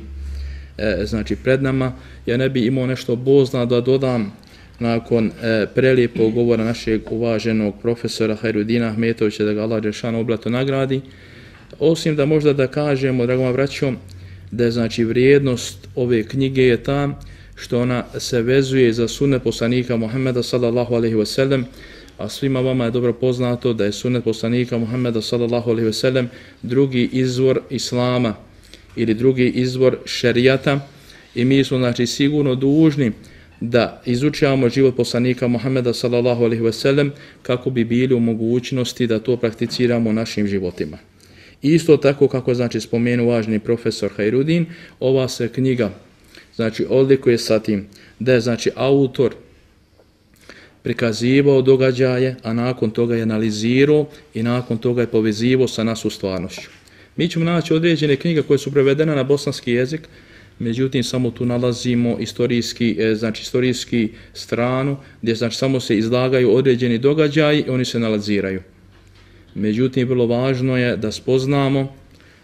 e, znači pred nama, ja ne bi imao nešto bozna da dodam nakon e, prelijepog govora našeg uvaženog profesora Hajrudina Ahmetovića da ga Allah Đešan oblato nagradi, osim da možda da kažemo, dragoma braćom, da je znači vrijednost ove knjige je ta što ona se vezuje za sunne poslanika Muhammeda sallallahu alaihi ve sellem, a svima vama je dobro poznato da je sunnet poslanika Muhammeda sallallahu alaihi ve sellem drugi izvor islama ili drugi izvor šerijata i mi smo znači sigurno dužni da izučavamo život poslanika Muhammeda sallallahu alaihi ve sellem kako bi bili u mogućnosti da to prakticiramo našim životima. Isto tako kako znači spomenu važni profesor Hajrudin, ova se knjiga znači odlikuje sa tim da je znači autor prikazivao događaje, a nakon toga je analizirao i nakon toga je povezivao sa nas u stvarnošću. Mi ćemo naći određene knjige koje su prevedene na bosanski jezik, međutim samo tu nalazimo istorijski, e, znači istorijski stranu gdje znači samo se izlagaju određeni događaji i oni se nalaziraju. Međutim, vrlo važno je da spoznamo,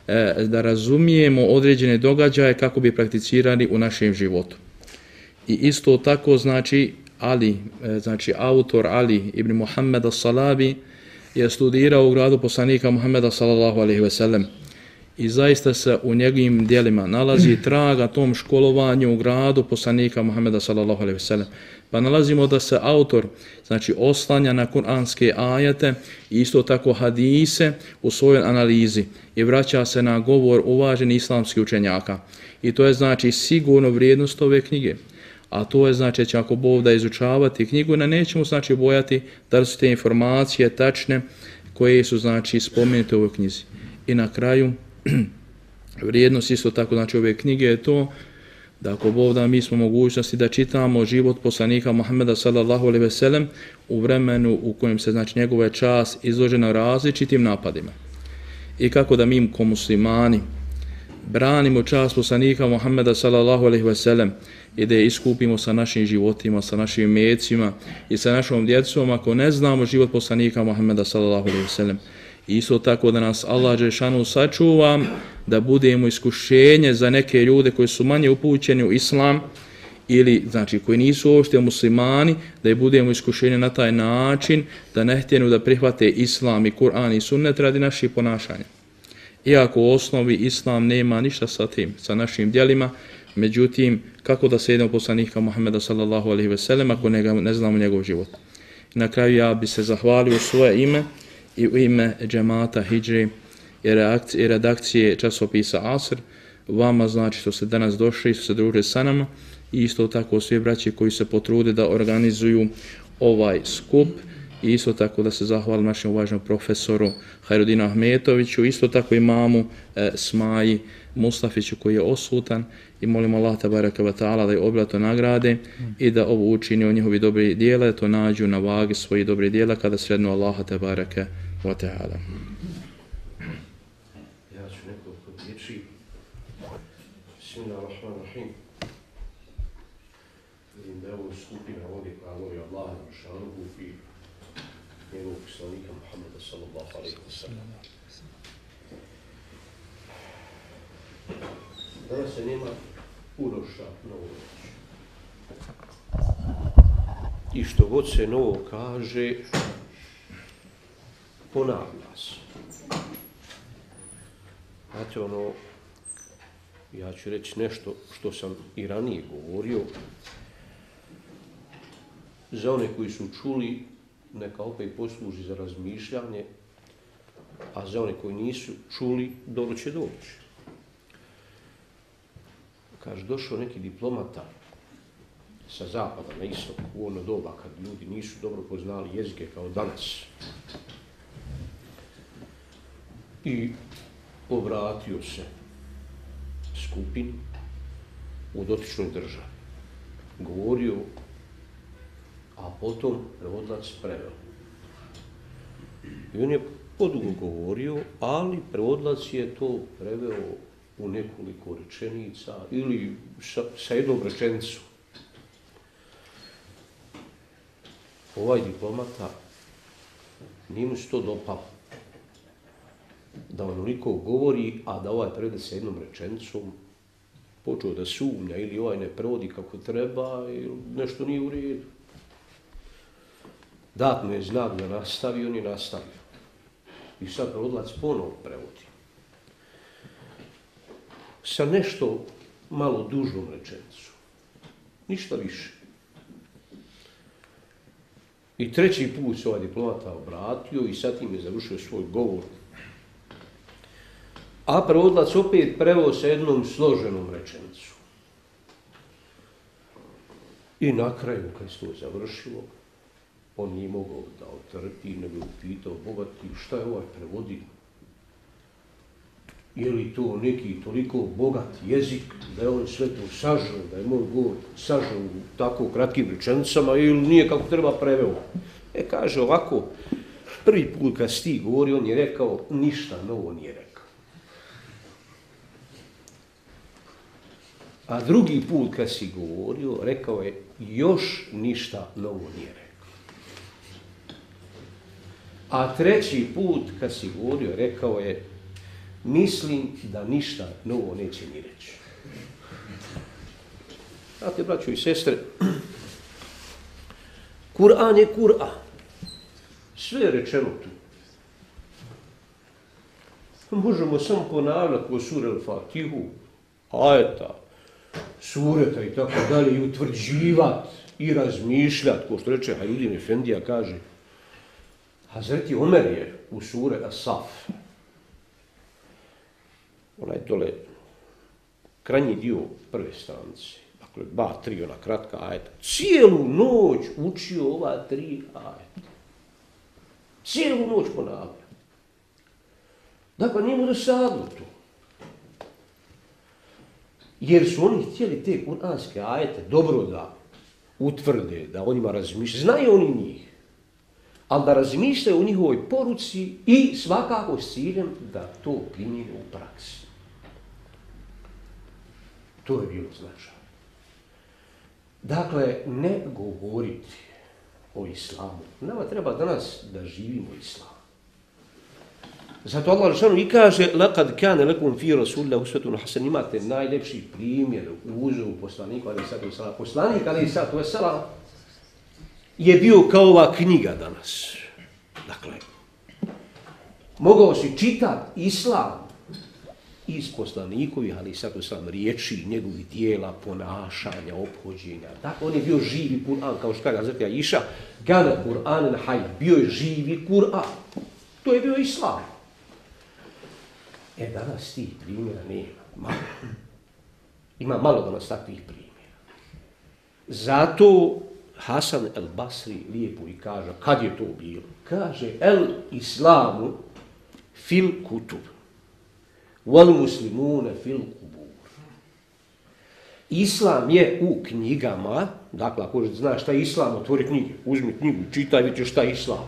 e, da razumijemo određene događaje kako bi prakticirali u našem životu. I isto tako znači Ali, e, znači autor Ali ibn Muhammed al-Salabi je studirao u gradu poslanika Muhammeda sallallahu alaihi ve sellem i zaista se u njegovim dijelima nalazi traga tom školovanju u gradu poslanika Muhammeda sallallahu alaihi wasallam. Pa nalazimo da se autor znači oslanja na kuranske ajete i isto tako hadise u svojoj analizi i vraća se na govor uvaženi islamski učenjaka. I to je znači sigurno vrijednost ove knjige. A to je znači će ako Bog da izučavati knjigu, na nećemo znači bojati da su te informacije tačne koje su znači spomenute u ovoj knjizi. I na kraju vrijednost isto tako znači ove knjige je to da ako Bog da mi smo mogućnosti da čitamo život poslanika Muhammeda sallallahu alejhi ve sellem u vremenu u kojem se znači njegova čas izložena različitim napadima. I kako da mi ko muslimani branimo čas poslanika Muhammeda sallallahu alejhi ve sellem i da je iskupimo sa našim životima, sa našim mecima i sa našom djecom ako ne znamo život poslanika Muhammeda sallallahu alejhi ve sellem. Isto tako da nas Allah Žešanu sačuva, da budemo iskušenje za neke ljude koji su manje upućeni u islam ili znači koji nisu uopšte muslimani, da je budemo iskušenje na taj način da ne htjenu da prihvate islam i Kur'an i sunnet radi naših ponašanja. Iako u osnovi islam nema ništa sa tim, sa našim dijelima, međutim, kako da se jedemo poslanika Muhammeda sallallahu alaihi ve sellem ako ne, ne znamo njegov život. I na kraju ja bi se zahvalio svoje ime, i u ime džemata Hidri i redakcije časopisa Asr, vama znači što ste danas došli, što ste družili sa nama. I isto tako svi braći koji se potrude da organizuju ovaj skup. I isto tako da se zahvalim našem uvažnom profesoru Hajrudinu Ahmetoviću, isto tako imamo e, Smaji Mustafiću koji je osutan i molimo Allah tabaraka wa ta'ala da je oblato nagrade i da ovo učini o njihovi dobri dijela, to nađu na vagi svojih dobri dijela kada srednu Allaha tabaraka wa ta'ala. Ja ću nekoliko riječi. Bismillahirrahmanirrahim. Vidim da je ovo skupina ovdje koja voli Allah i Šanuhu i njegovog poslanika Muhammeda sallallahu alaihi wa sallam. Danas se nema uroša novo I što god se novo kaže, ponavlja se. Znate, ono, ja ću reći nešto što sam i ranije govorio. Za one koji su čuli, neka opet posluži za razmišljanje, a za one koji nisu čuli, dobro će doći. Kaže, došao neki diplomata sa zapada na istok u ono doba kad ljudi nisu dobro poznali jezike kao danas. I obratio se skupin u dotičnoj državi. Govorio, a potom prevodlac preveo. I on je podugo govorio, ali prevodlac je to preveo u nekoliko rečenica ili sa, sa jednom rečenicom. Ovaj diplomata nije mu se to dopalo da onoliko govori, a da ovaj prede sa jednom rečenicom počeo da sumnja ili ovaj ne prevodi kako treba ili nešto nije u redu. Dat mu je znak da nastavi, on je nastavio. I sad prevodlac ponovo prevodi. Sa nešto malo dužom rečenicom. Ništa više. I treći put se ovaj diplomata obratio i sa tim je završio svoj govor A prevodlac opet preveo sa jednom složenom rečenicom. I na kraju, kad se to završilo, on nije mogao da otrpi, nego je upitao bogati šta je ovaj prevodio. Je li to neki toliko bogat jezik da je on sve to sažao, da je moj govor sažao u tako kratkim rečenicama ili nije kako treba preveo. E kaže ovako, prvi put kad si govori, on je rekao ništa novo nije rekao. A drugi put kad si govorio, rekao je, još ništa novo nije rekao. A treći put kad si govorio, rekao je, mislim da ništa novo neće ni reći. Znate, braćo i sestre, Kur'an je Kur'an. Sve je rečeno tu. Možemo samo ponavljati ko sura al-Fatihu, ajeta, sureta i tako dalje, i utvrđivati i razmišljati, ko što reče Hajudin Efendija, kaže, Hazreti Omer je u sure Asaf, onaj dole, krajnji dio prve stranice, dakle, ba, tri, ona kratka ajeta, cijelu noć učio ova tri ajeta. Cijelu noć ponavlja. Dakle, nije mu dosadno to. Jer su oni htjeli te kuranske ajete dobro da utvrde, da onima razmišljaju. Znaju oni njih. Ali da razmišljaju o njihovoj poruci i svakako s ciljem da to primjene u praksi. To je bilo značaj. Dakle, ne govoriti o islamu. Nama treba danas da živimo islam. Zato Allah Žešanu i kaže لَقَدْ كَانَ لَكُمْ فِي رَسُولَ هُسْوَتُنُ حَسَنِ Imate najlepši primjer u uzovu poslaniku, ali sad usala. Poslanik, ali sad usala, je bio kao ova knjiga danas. Dakle, mogao si čitat islam iz poslanikovih, ali sad sam riječi, njegovih dijela, ponašanja, obhođenja. Tako, on je bio živi Kur'an, kao što kada zrtija Iša, gana Kur'an haj, bio je živi Kur'an. To je bio islam. E, danas tih primjera nema. Malo. Ima malo danas takvih primjera. Zato Hasan el Basri lijepo i kaže, kad je to bilo? Kaže, el islamu fil kutub, wal muslimune fil kubur. Islam je u knjigama, dakle, ako znaš šta je islam, otvori knjige, uzmi knjigu, čitaj, vidješ šta je islam.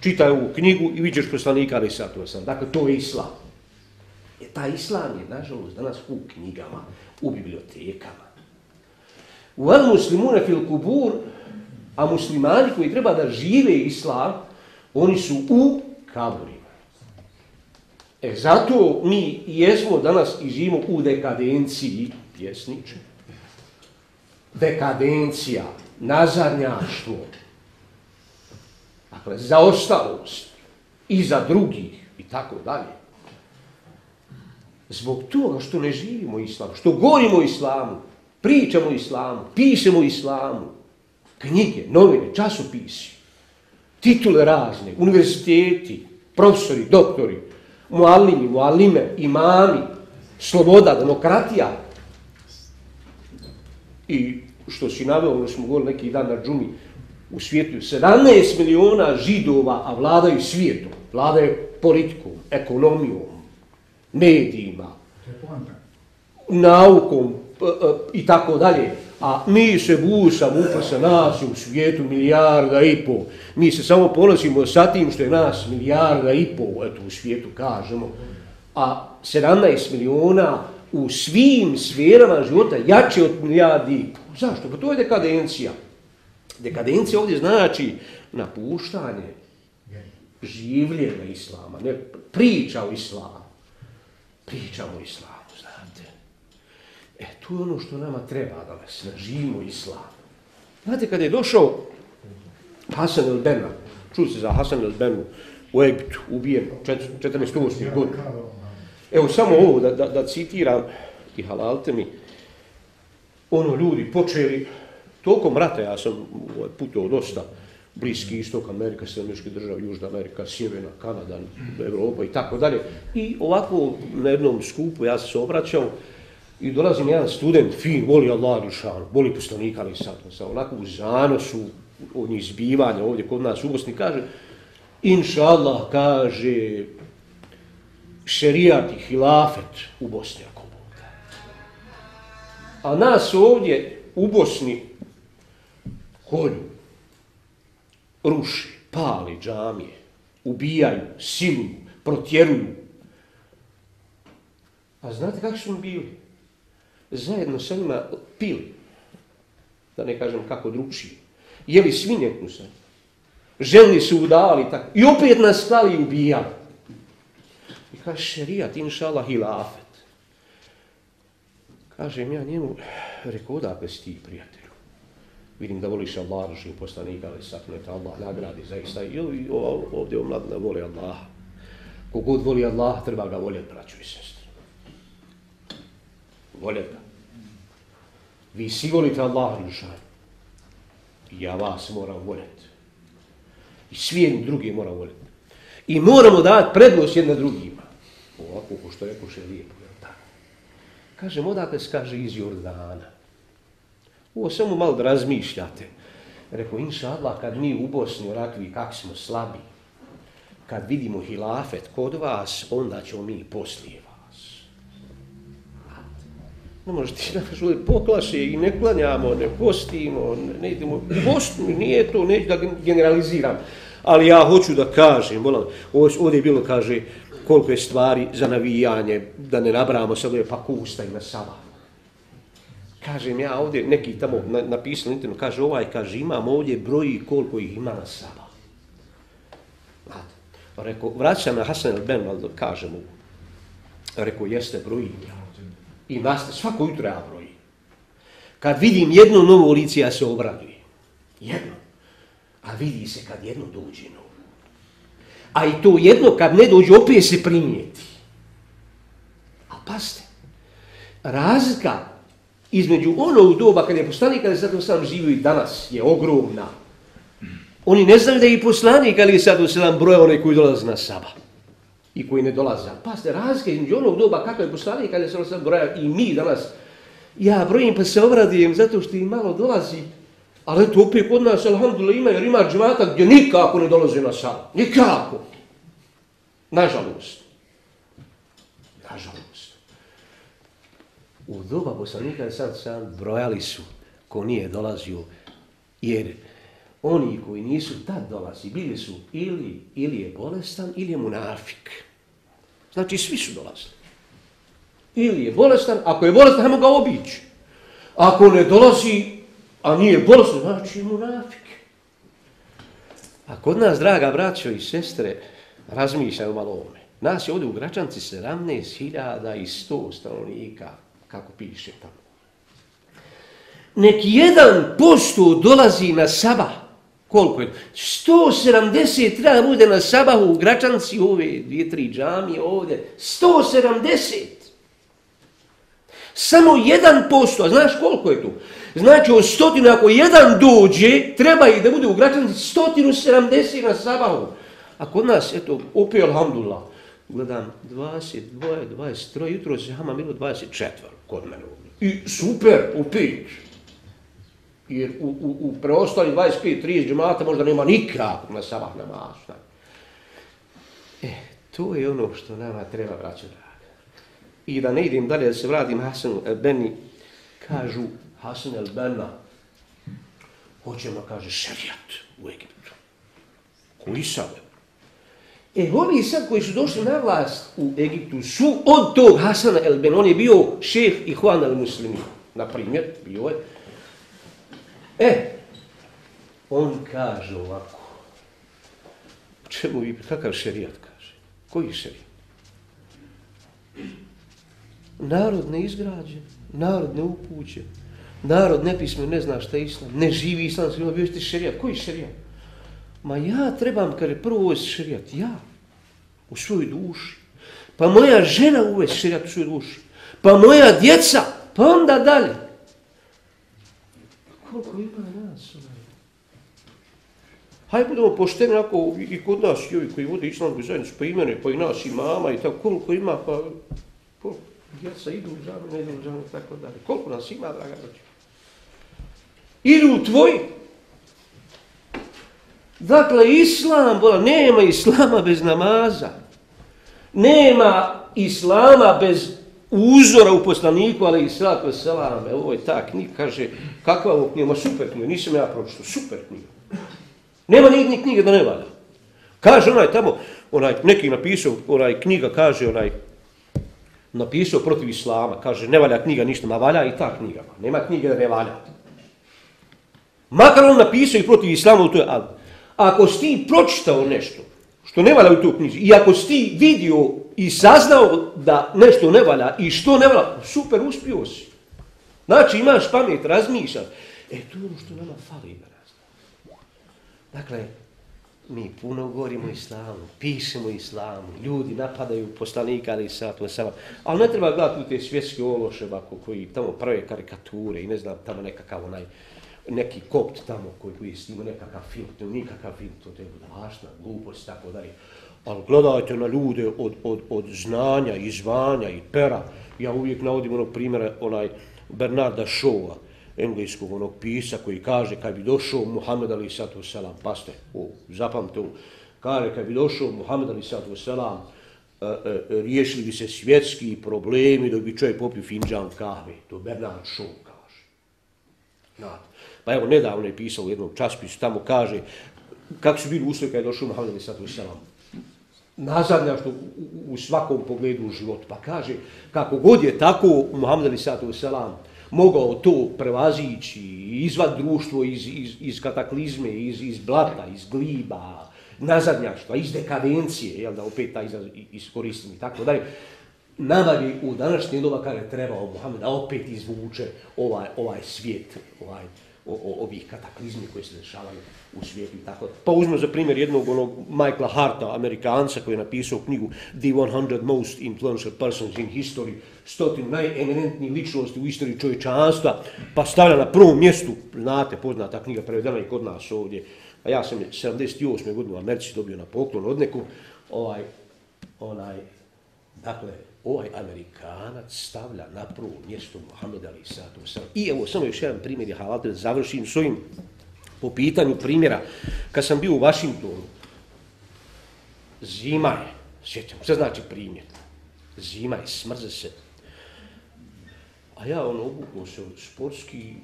Čitaj ovu knjigu i vidješ poslanika, ali sad to sam. Dakle, to je islam. E, ta islam je, nažalost, danas u knjigama, u bibliotekama. Wal muslimune fil kubur, a muslimani koji treba da žive islam, oni su u kaburi. E, zato mi jesmo danas i živimo u dekadenciji, pjesniče. Dekadencija, nazadnjaštvo, dakle, zaostalost i za drugih i tako dalje Zbog toga što ne živimo islam, što govorimo islamu, pričamo islamu, pišemo islamu, knjige, novine, časopisi, titule razne, univerziteti, profesori, doktori, muallimi, muallime, imami, sloboda, demokratija. I što si naveo, ono smo govorili neki dan na džumi, u svijetu 17 miliona židova, a vladaju svijetom, vladaju politikom, ekonomijom, medijima, naukom i tako dalje. A mi se busamo, uprsa nas u svijetu milijarda i pol. Mi se samo ponosimo sa tim što je nas milijarda i pol, eto u svijetu kažemo. A 17 miliona u svim sferama života jače od milijardi i pol. Zašto? Pa to je dekadencija. Dekadencija ovdje znači napuštanje življenja islama, ne priča o islamu. Priča o islamu. E, tu je ono što nama treba da nas snažimo islam. Znate, kad je došao Hasan el Benna, čuli se za Hasan el Bennu u Egiptu, ubijen 14. godina. Evo, samo ovo da, da, da citiram i halalte mi, ono ljudi počeli, tokom rata ja sam ovaj, putao dosta, Bliski istok, Amerika, Sjedinjeničke države, Južna Amerika, Sjeverna, Kanada, Evropa i tako dalje. I ovako na jednom skupu ja sam se obraćao i dolazim jedan student, fin, voli Allah Dušanu, voli poslanika, ali sad, sa onako u zanosu od njih zbivanja ovdje kod nas u Bosni, kaže, inša Allah, kaže, šerijat i hilafet u Bosni, ako Bog. A nas ovdje u Bosni kolju, ruši, pali džamije, ubijaju, siluju, protjeruju. A znate kako su bili? Zajedno sa njima pili, da ne kažem kako drugši. jeli svinjetnu sa njima. Želni su udali tako. I opet nas stali i ubijali. I kaže, šerijat, inša Allah, hilafet. Kažem ja njemu, rekao, odakle si ti, prijatelju? Vidim da voliš Allah, rušim poslanika, ali sad neka Allah nagradi zaista. I ovdje omladna voli Allah. Kogod voli Allah, treba ga voljeti, braću i sestri. Voljeti ga. Vi svi volite Allah, Đelešanu. I ja vas moram voljeti. I svi jedni drugi moram voljeti. I moramo davati prednost jedna drugima. Ovako, ko što rekoše lijepo, jel tako? Kažem, odakle se kaže iz Jordana. Ovo samo malo da razmišljate. Rekao, inša Allah, kad mi u Bosni rakvi kak smo slabi, kad vidimo hilafet kod vas, onda ćemo mi poslije. Ne možeš ti naš ovdje poklaše i ne klanjamo, ne postimo, ne, ne idemo Post nije to, neću da generaliziram. Ali ja hoću da kažem, volam, ovdje je bilo, kaže, koliko je stvari za navijanje, da ne nabramo sad ove pa kusta i na sava. Kažem ja ovdje, neki tamo na, napisao na internetu, kaže ovaj, kaže imam ovdje broji koliko ih ima na sava. Znate, pa rekao, vraća na Hasan el-Ben, kaže mu. Rekao, jeste brojim ja. I naste, svako jutro ja brojim. Kad vidim jedno novo lice, ja se obradujem. Jedno. A vidi se kad jedno dođe novo. A i to jedno kad ne dođe, opet se primijeti. A paste, razlika između onog doba kad je poslanik, je sad sam živio i danas, je ogromna. Oni ne znaju da je i poslanik, ali je sad sedam broja onaj koji dolaze na sabah. I koji ne dolaze. Paste, razlike između onog doba kako je poslanik, ali se sam sedam broja i mi danas. Ja brojim pa se obradijem zato što im malo dolazi. Ali to opet kod nas, alhamdulillah, ima, jer ima džemata gdje nikako ne dolaze na saba. Nikako. Nažalost. Nažalost. U doba poslanika sad sam brojali su ko nije dolazio, jer oni koji nisu tad dolazi, bili su ili, ili je bolestan, ili je munafik. Znači, svi su dolazili. Ili je bolestan, ako je bolestan, hajmo ga obići. Ako ne dolazi, a nije bolestan, znači je munafik. A kod nas, draga braćo i sestre, razmišljaju malo ovome. Nas je ovdje u Gračanci 17.100 stanovnika, kako piše tamo. Nek jedan posto dolazi na sabah. Koliko je? 170 treba da bude na sabahu u Gračanci, ove dvije, tri džamije ovdje. 170! Samo jedan posto, a znaš koliko je to? Znači od stotinu, ako jedan dođe, treba i da bude u Gračanci 170 na sabahu. A kod nas, eto, opet alhamdulillah, gledam 22, 23, jutro se hama bilo 24 kod mene ovdje. I super, opet. Jer u, u, u preostali 25-30 džemata možda nema nikakvog na sabah namaz. E, to je ono što nama treba vraćati draga. I da ne idem dalje, da se vratim Hasanu Beni, kažu Hasan el Benna, hoćemo, kaže, šerijat u Egiptu. Koji sad? E, ovi sad koji su došli na vlast u Egiptu su od tog Hasana el Ben, on je bio šef i Juan el Muslimi, na primjer, bio je. E, on kaže ovako, čemu vi, kakav šerijat kaže? Koji šerijat? Narod ne izgrađen, narod ne upućen, narod nepismen, ne zna šta je islam, ne živi islam, svima bio ste šerijat. Koji šerijat? Ma ja trebam, kaže, prvo uvesti šerijat, ja, u svojoj duši. Pa moja žena uvesti šerijat u svojoj duši. Pa moja djeca, pa onda dalje. Koliko ima nas, ovaj? Hajde budemo pošteni ako i kod nas i ovi koji vode islamsku zajednicu, pa imene, pa i nas i mama i tako, koliko ima, pa koliko djeca idu u žanu, ne idu u žanu, tako dalje. Koliko nas ima, draga braća? Idu tvoji. Dakle, islam, bola, nema islama bez namaza. Nema islama bez uzora u poslaniku, ali i sallatu wasalam. evo je ta knjiga, kaže, kakva ovo knjiga? Ma super knjiga, nisam ja pročito, super knjiga. Nema ni, knjige da ne valja. Kaže onaj tamo, onaj, neki napisao, onaj knjiga kaže, onaj, napisao protiv islama, kaže, ne valja knjiga ništa, ma valja i ta knjiga. Nema knjige da ne valja. Makar on napisao i protiv islama, to je ali. Ako si ti pročitao nešto, što ne valja u toj knjizi, i ako si ti vidio i saznao da nešto ne valja i što ne valja, super, uspio si. Znači, imaš pamet, razmišljaš. E, to je ono što nama fali. Dakle, mi puno govorimo islamu, pišemo islamu, ljudi napadaju poslanika ali satu sama. Ali ne treba gledati u te svjetske ološe koji tamo prave karikature i ne znam, tamo nekakav onaj neki kopt tamo koji, bi snimao nekakav film, to nikakav film, to je budalašna, glupost, tako dalje. Ali gledajte na ljude od, od, od znanja i zvanja i pera. Ja uvijek navodim onog primjera, onaj Bernarda Shawa, engleskog onog pisa koji kaže kad bi došao Muhammed Ali Satu Selam, paste, o, zapamte ovo, kaže kad bi došao Muhammed Ali Satu Selam, e, e, e, riješili bi se svjetski problemi dok bi čovjek popio finđan kahve. To Bernard Shaw kaže. Znate. Pa evo, nedavno je pisao u jednom časpisu, tamo kaže kako su bili uslovi kada je došao Muhammed Ali Satu Selam. Nazadnja što u, svakom pogledu u život. Pa kaže, kako god je tako Muhammed Ali Satu Selam, mogao to prevazići, izvad društvo iz, iz, iz kataklizme, iz, iz blata, iz gliba, nazadnjaštva, iz dekadencije, jel da opet taj izraz iskoristim i tako dalje. Nama bi u današnje doba kada je trebao Muhammed, da opet izvuče ovaj, ovaj svijet, ovaj, o, o, ovih kataklizmi koji se dešavaju u svijetu i tako. Pa uzmemo za primjer jednog onog Michaela Harta, Amerikanca, koji je napisao knjigu The 100 Most Influential Persons in History, stotin najeminentnijih ličnosti u istoriji čovječanstva, pa stavlja na prvom mjestu, znate, poznata knjiga prevedena i kod nas ovdje, a ja sam 78. godinu u Americi dobio na poklon od nekog, ovaj, onaj, dakle, ovaj Amerikanac stavlja na prvo mjesto Muhammed Ali Isatu I evo, samo još jedan primjer, je halal, da završim s ovim po pitanju primjera. Kad sam bio u Vašingtonu, zima je, sjećam, što znači primjer, zima je, smrze se. A ja ono obukao se sportski,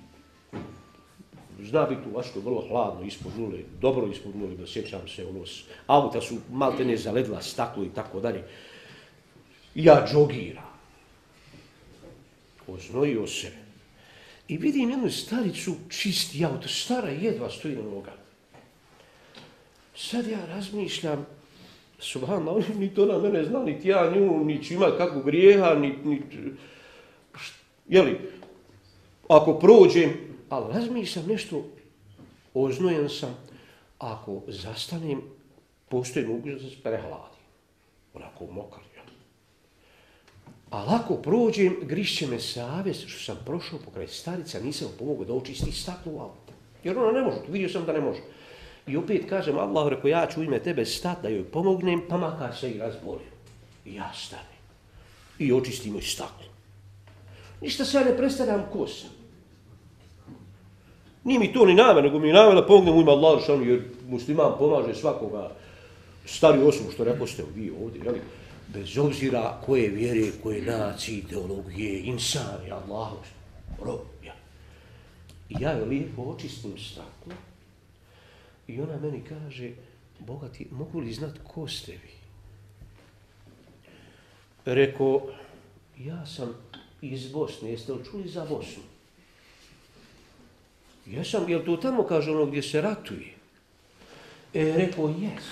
zna biti u Vaškoj vrlo hladno, ispod nule, dobro ispod nule, da sjećam se, ono, auta su malte ne zaledila staklo i tako dalje ja džogiram. Oznojio se. I vidim jednu staricu, čisti auto, stara jedva stoji na noga. Sad ja razmišljam, subhanallah, ni to na mene zna, niti ja nju, niti ima imat kakvog grijeha, ni, ni, jeli, ako prođem, ali razmišljam nešto, oznojen sam, ako zastanem, postoji mogućnost da se prehladim. Onako mokar. A lako prođem, grišće me savjest što sam prošao pokraj starica, nisam pomogao da očisti staklo u auto. Jer ona ne može, vidio sam da ne može. I opet kažem, Allah reko, ja ću ime tebe stat da joj pomognem, pa makar se i razbolim. I ja stanem. I očistimo i staklo. Ništa se ja ne predstavljam ko sam. Nije mi to ni namer, nego mi je namer da pomognem u ime Allah, jer musliman pomaže svakoga stari osobu, što rekao ste vi ovdje, jel? Bez obzira koje vjere, koje nacije, ideologije, insani, Allah, rob, ja. I ja joj lijepo očistim staklo i ona meni kaže, Boga ti, mogu li znat ko ste vi? Reko, ja sam iz Bosne, jeste li čuli za Bosnu? Jesam, jel to tamo kaže ono gdje se ratuje? E, rekao, jes.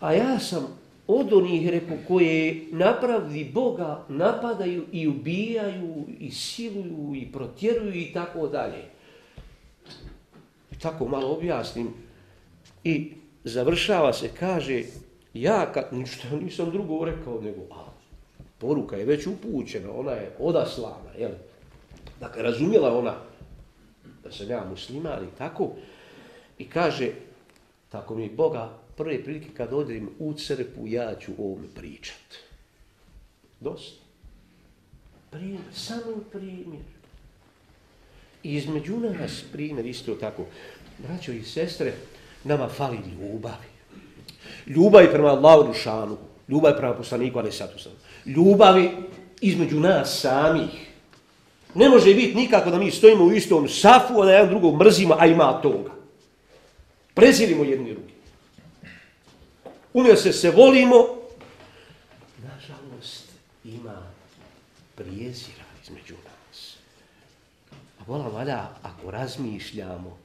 A ja sam od onih, reku, koje napravdi Boga napadaju i ubijaju i siluju i protjeruju i tako dalje. Tako malo objasnim. I završava se, kaže, ja kad ništa nisam drugo rekao nego, a poruka je već upućena, ona je odaslana, jel? Dakle, razumjela ona da sam ja musliman i tako. I kaže, tako mi Boga prve prilike kad odem u crpu, ja ću o ovome pričat. Dosta. Primjer, samo primjer. I između nas primjer isto tako. Braćo i sestre, nama fali ljubavi. Ljubavi prema Allahu Dušanu, ljubavi prema poslaniku, ali sad sam. Ljubavi između nas samih. Ne može biti nikako da mi stojimo u istom safu, a da jedan drugog mrzimo, a ima toga. Prezirimo jedni drugi. Umjesto se volimo, nažalost, ima prijezira između nas. A vola valja, ako razmišljamo,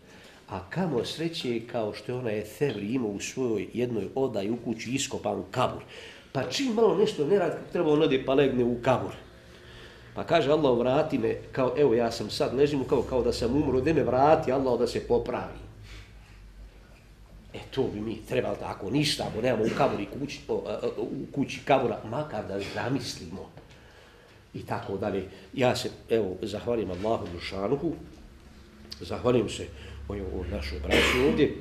a kamo sreće kao što je ona Efebri imao u svojoj jednoj odaj u kući iskopan kabur. Pa čim malo nešto ne radi, treba on ode pa legne u kabur. Pa kaže Allah vrati me, kao evo ja sam sad ležim kao, kao da sam umro, da me vrati Allah da se popravi. To bi mi trebalo tako, ništa, ako nemamo u kaburi kući, o, e, e, u kući kabura, makar da zamislimo. I tako dalje. Ja se, evo, zahvalim Allahu Dušanuhu, zahvalim se o, o našoj braći ovdje,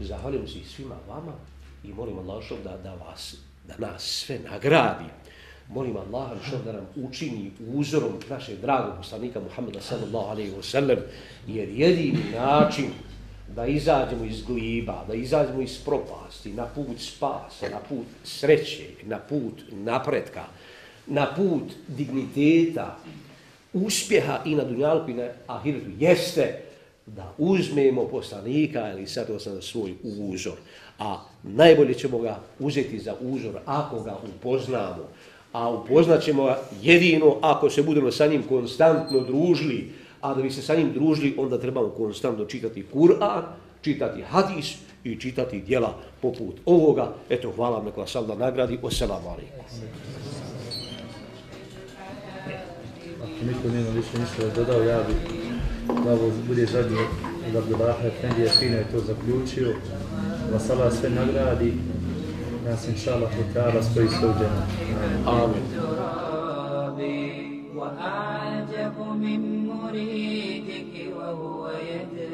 zahvalim se i svima vama i molim Allah da, da vas, da nas sve nagradi. Molim Allah da nam učini uzorom našeg dragog poslanika Muhammeda sallallahu alaihi wa sallam, jer jedini način da izađemo iz gliba, da izađemo iz propasti, na put spasa, na put sreće, na put napretka, na put digniteta, uspjeha i na dunjalku i na ahiretu, jeste da uzmemo poslanika ili sad to sam svoj uzor. A najbolje ćemo ga uzeti za uzor ako ga upoznamo. A upoznat ćemo ga jedino ako se budemo sa njim konstantno družili, a da bi se sa njim družili, onda trebamo konstantno čitati Kur'an, čitati hadis i čitati dijela poput ovoga. Eto, hvala vam, nekla salda nagradi. Oselamu alaikum. Ako niko nije više ništa dodao, ja bih da ovo bude zadnji od Abdullaha Efendija Fina je to zaključio. Vas Allah sve nagradi. Ja sam spoji se u džena. Amin. وأعجب من مريدك وهو يدري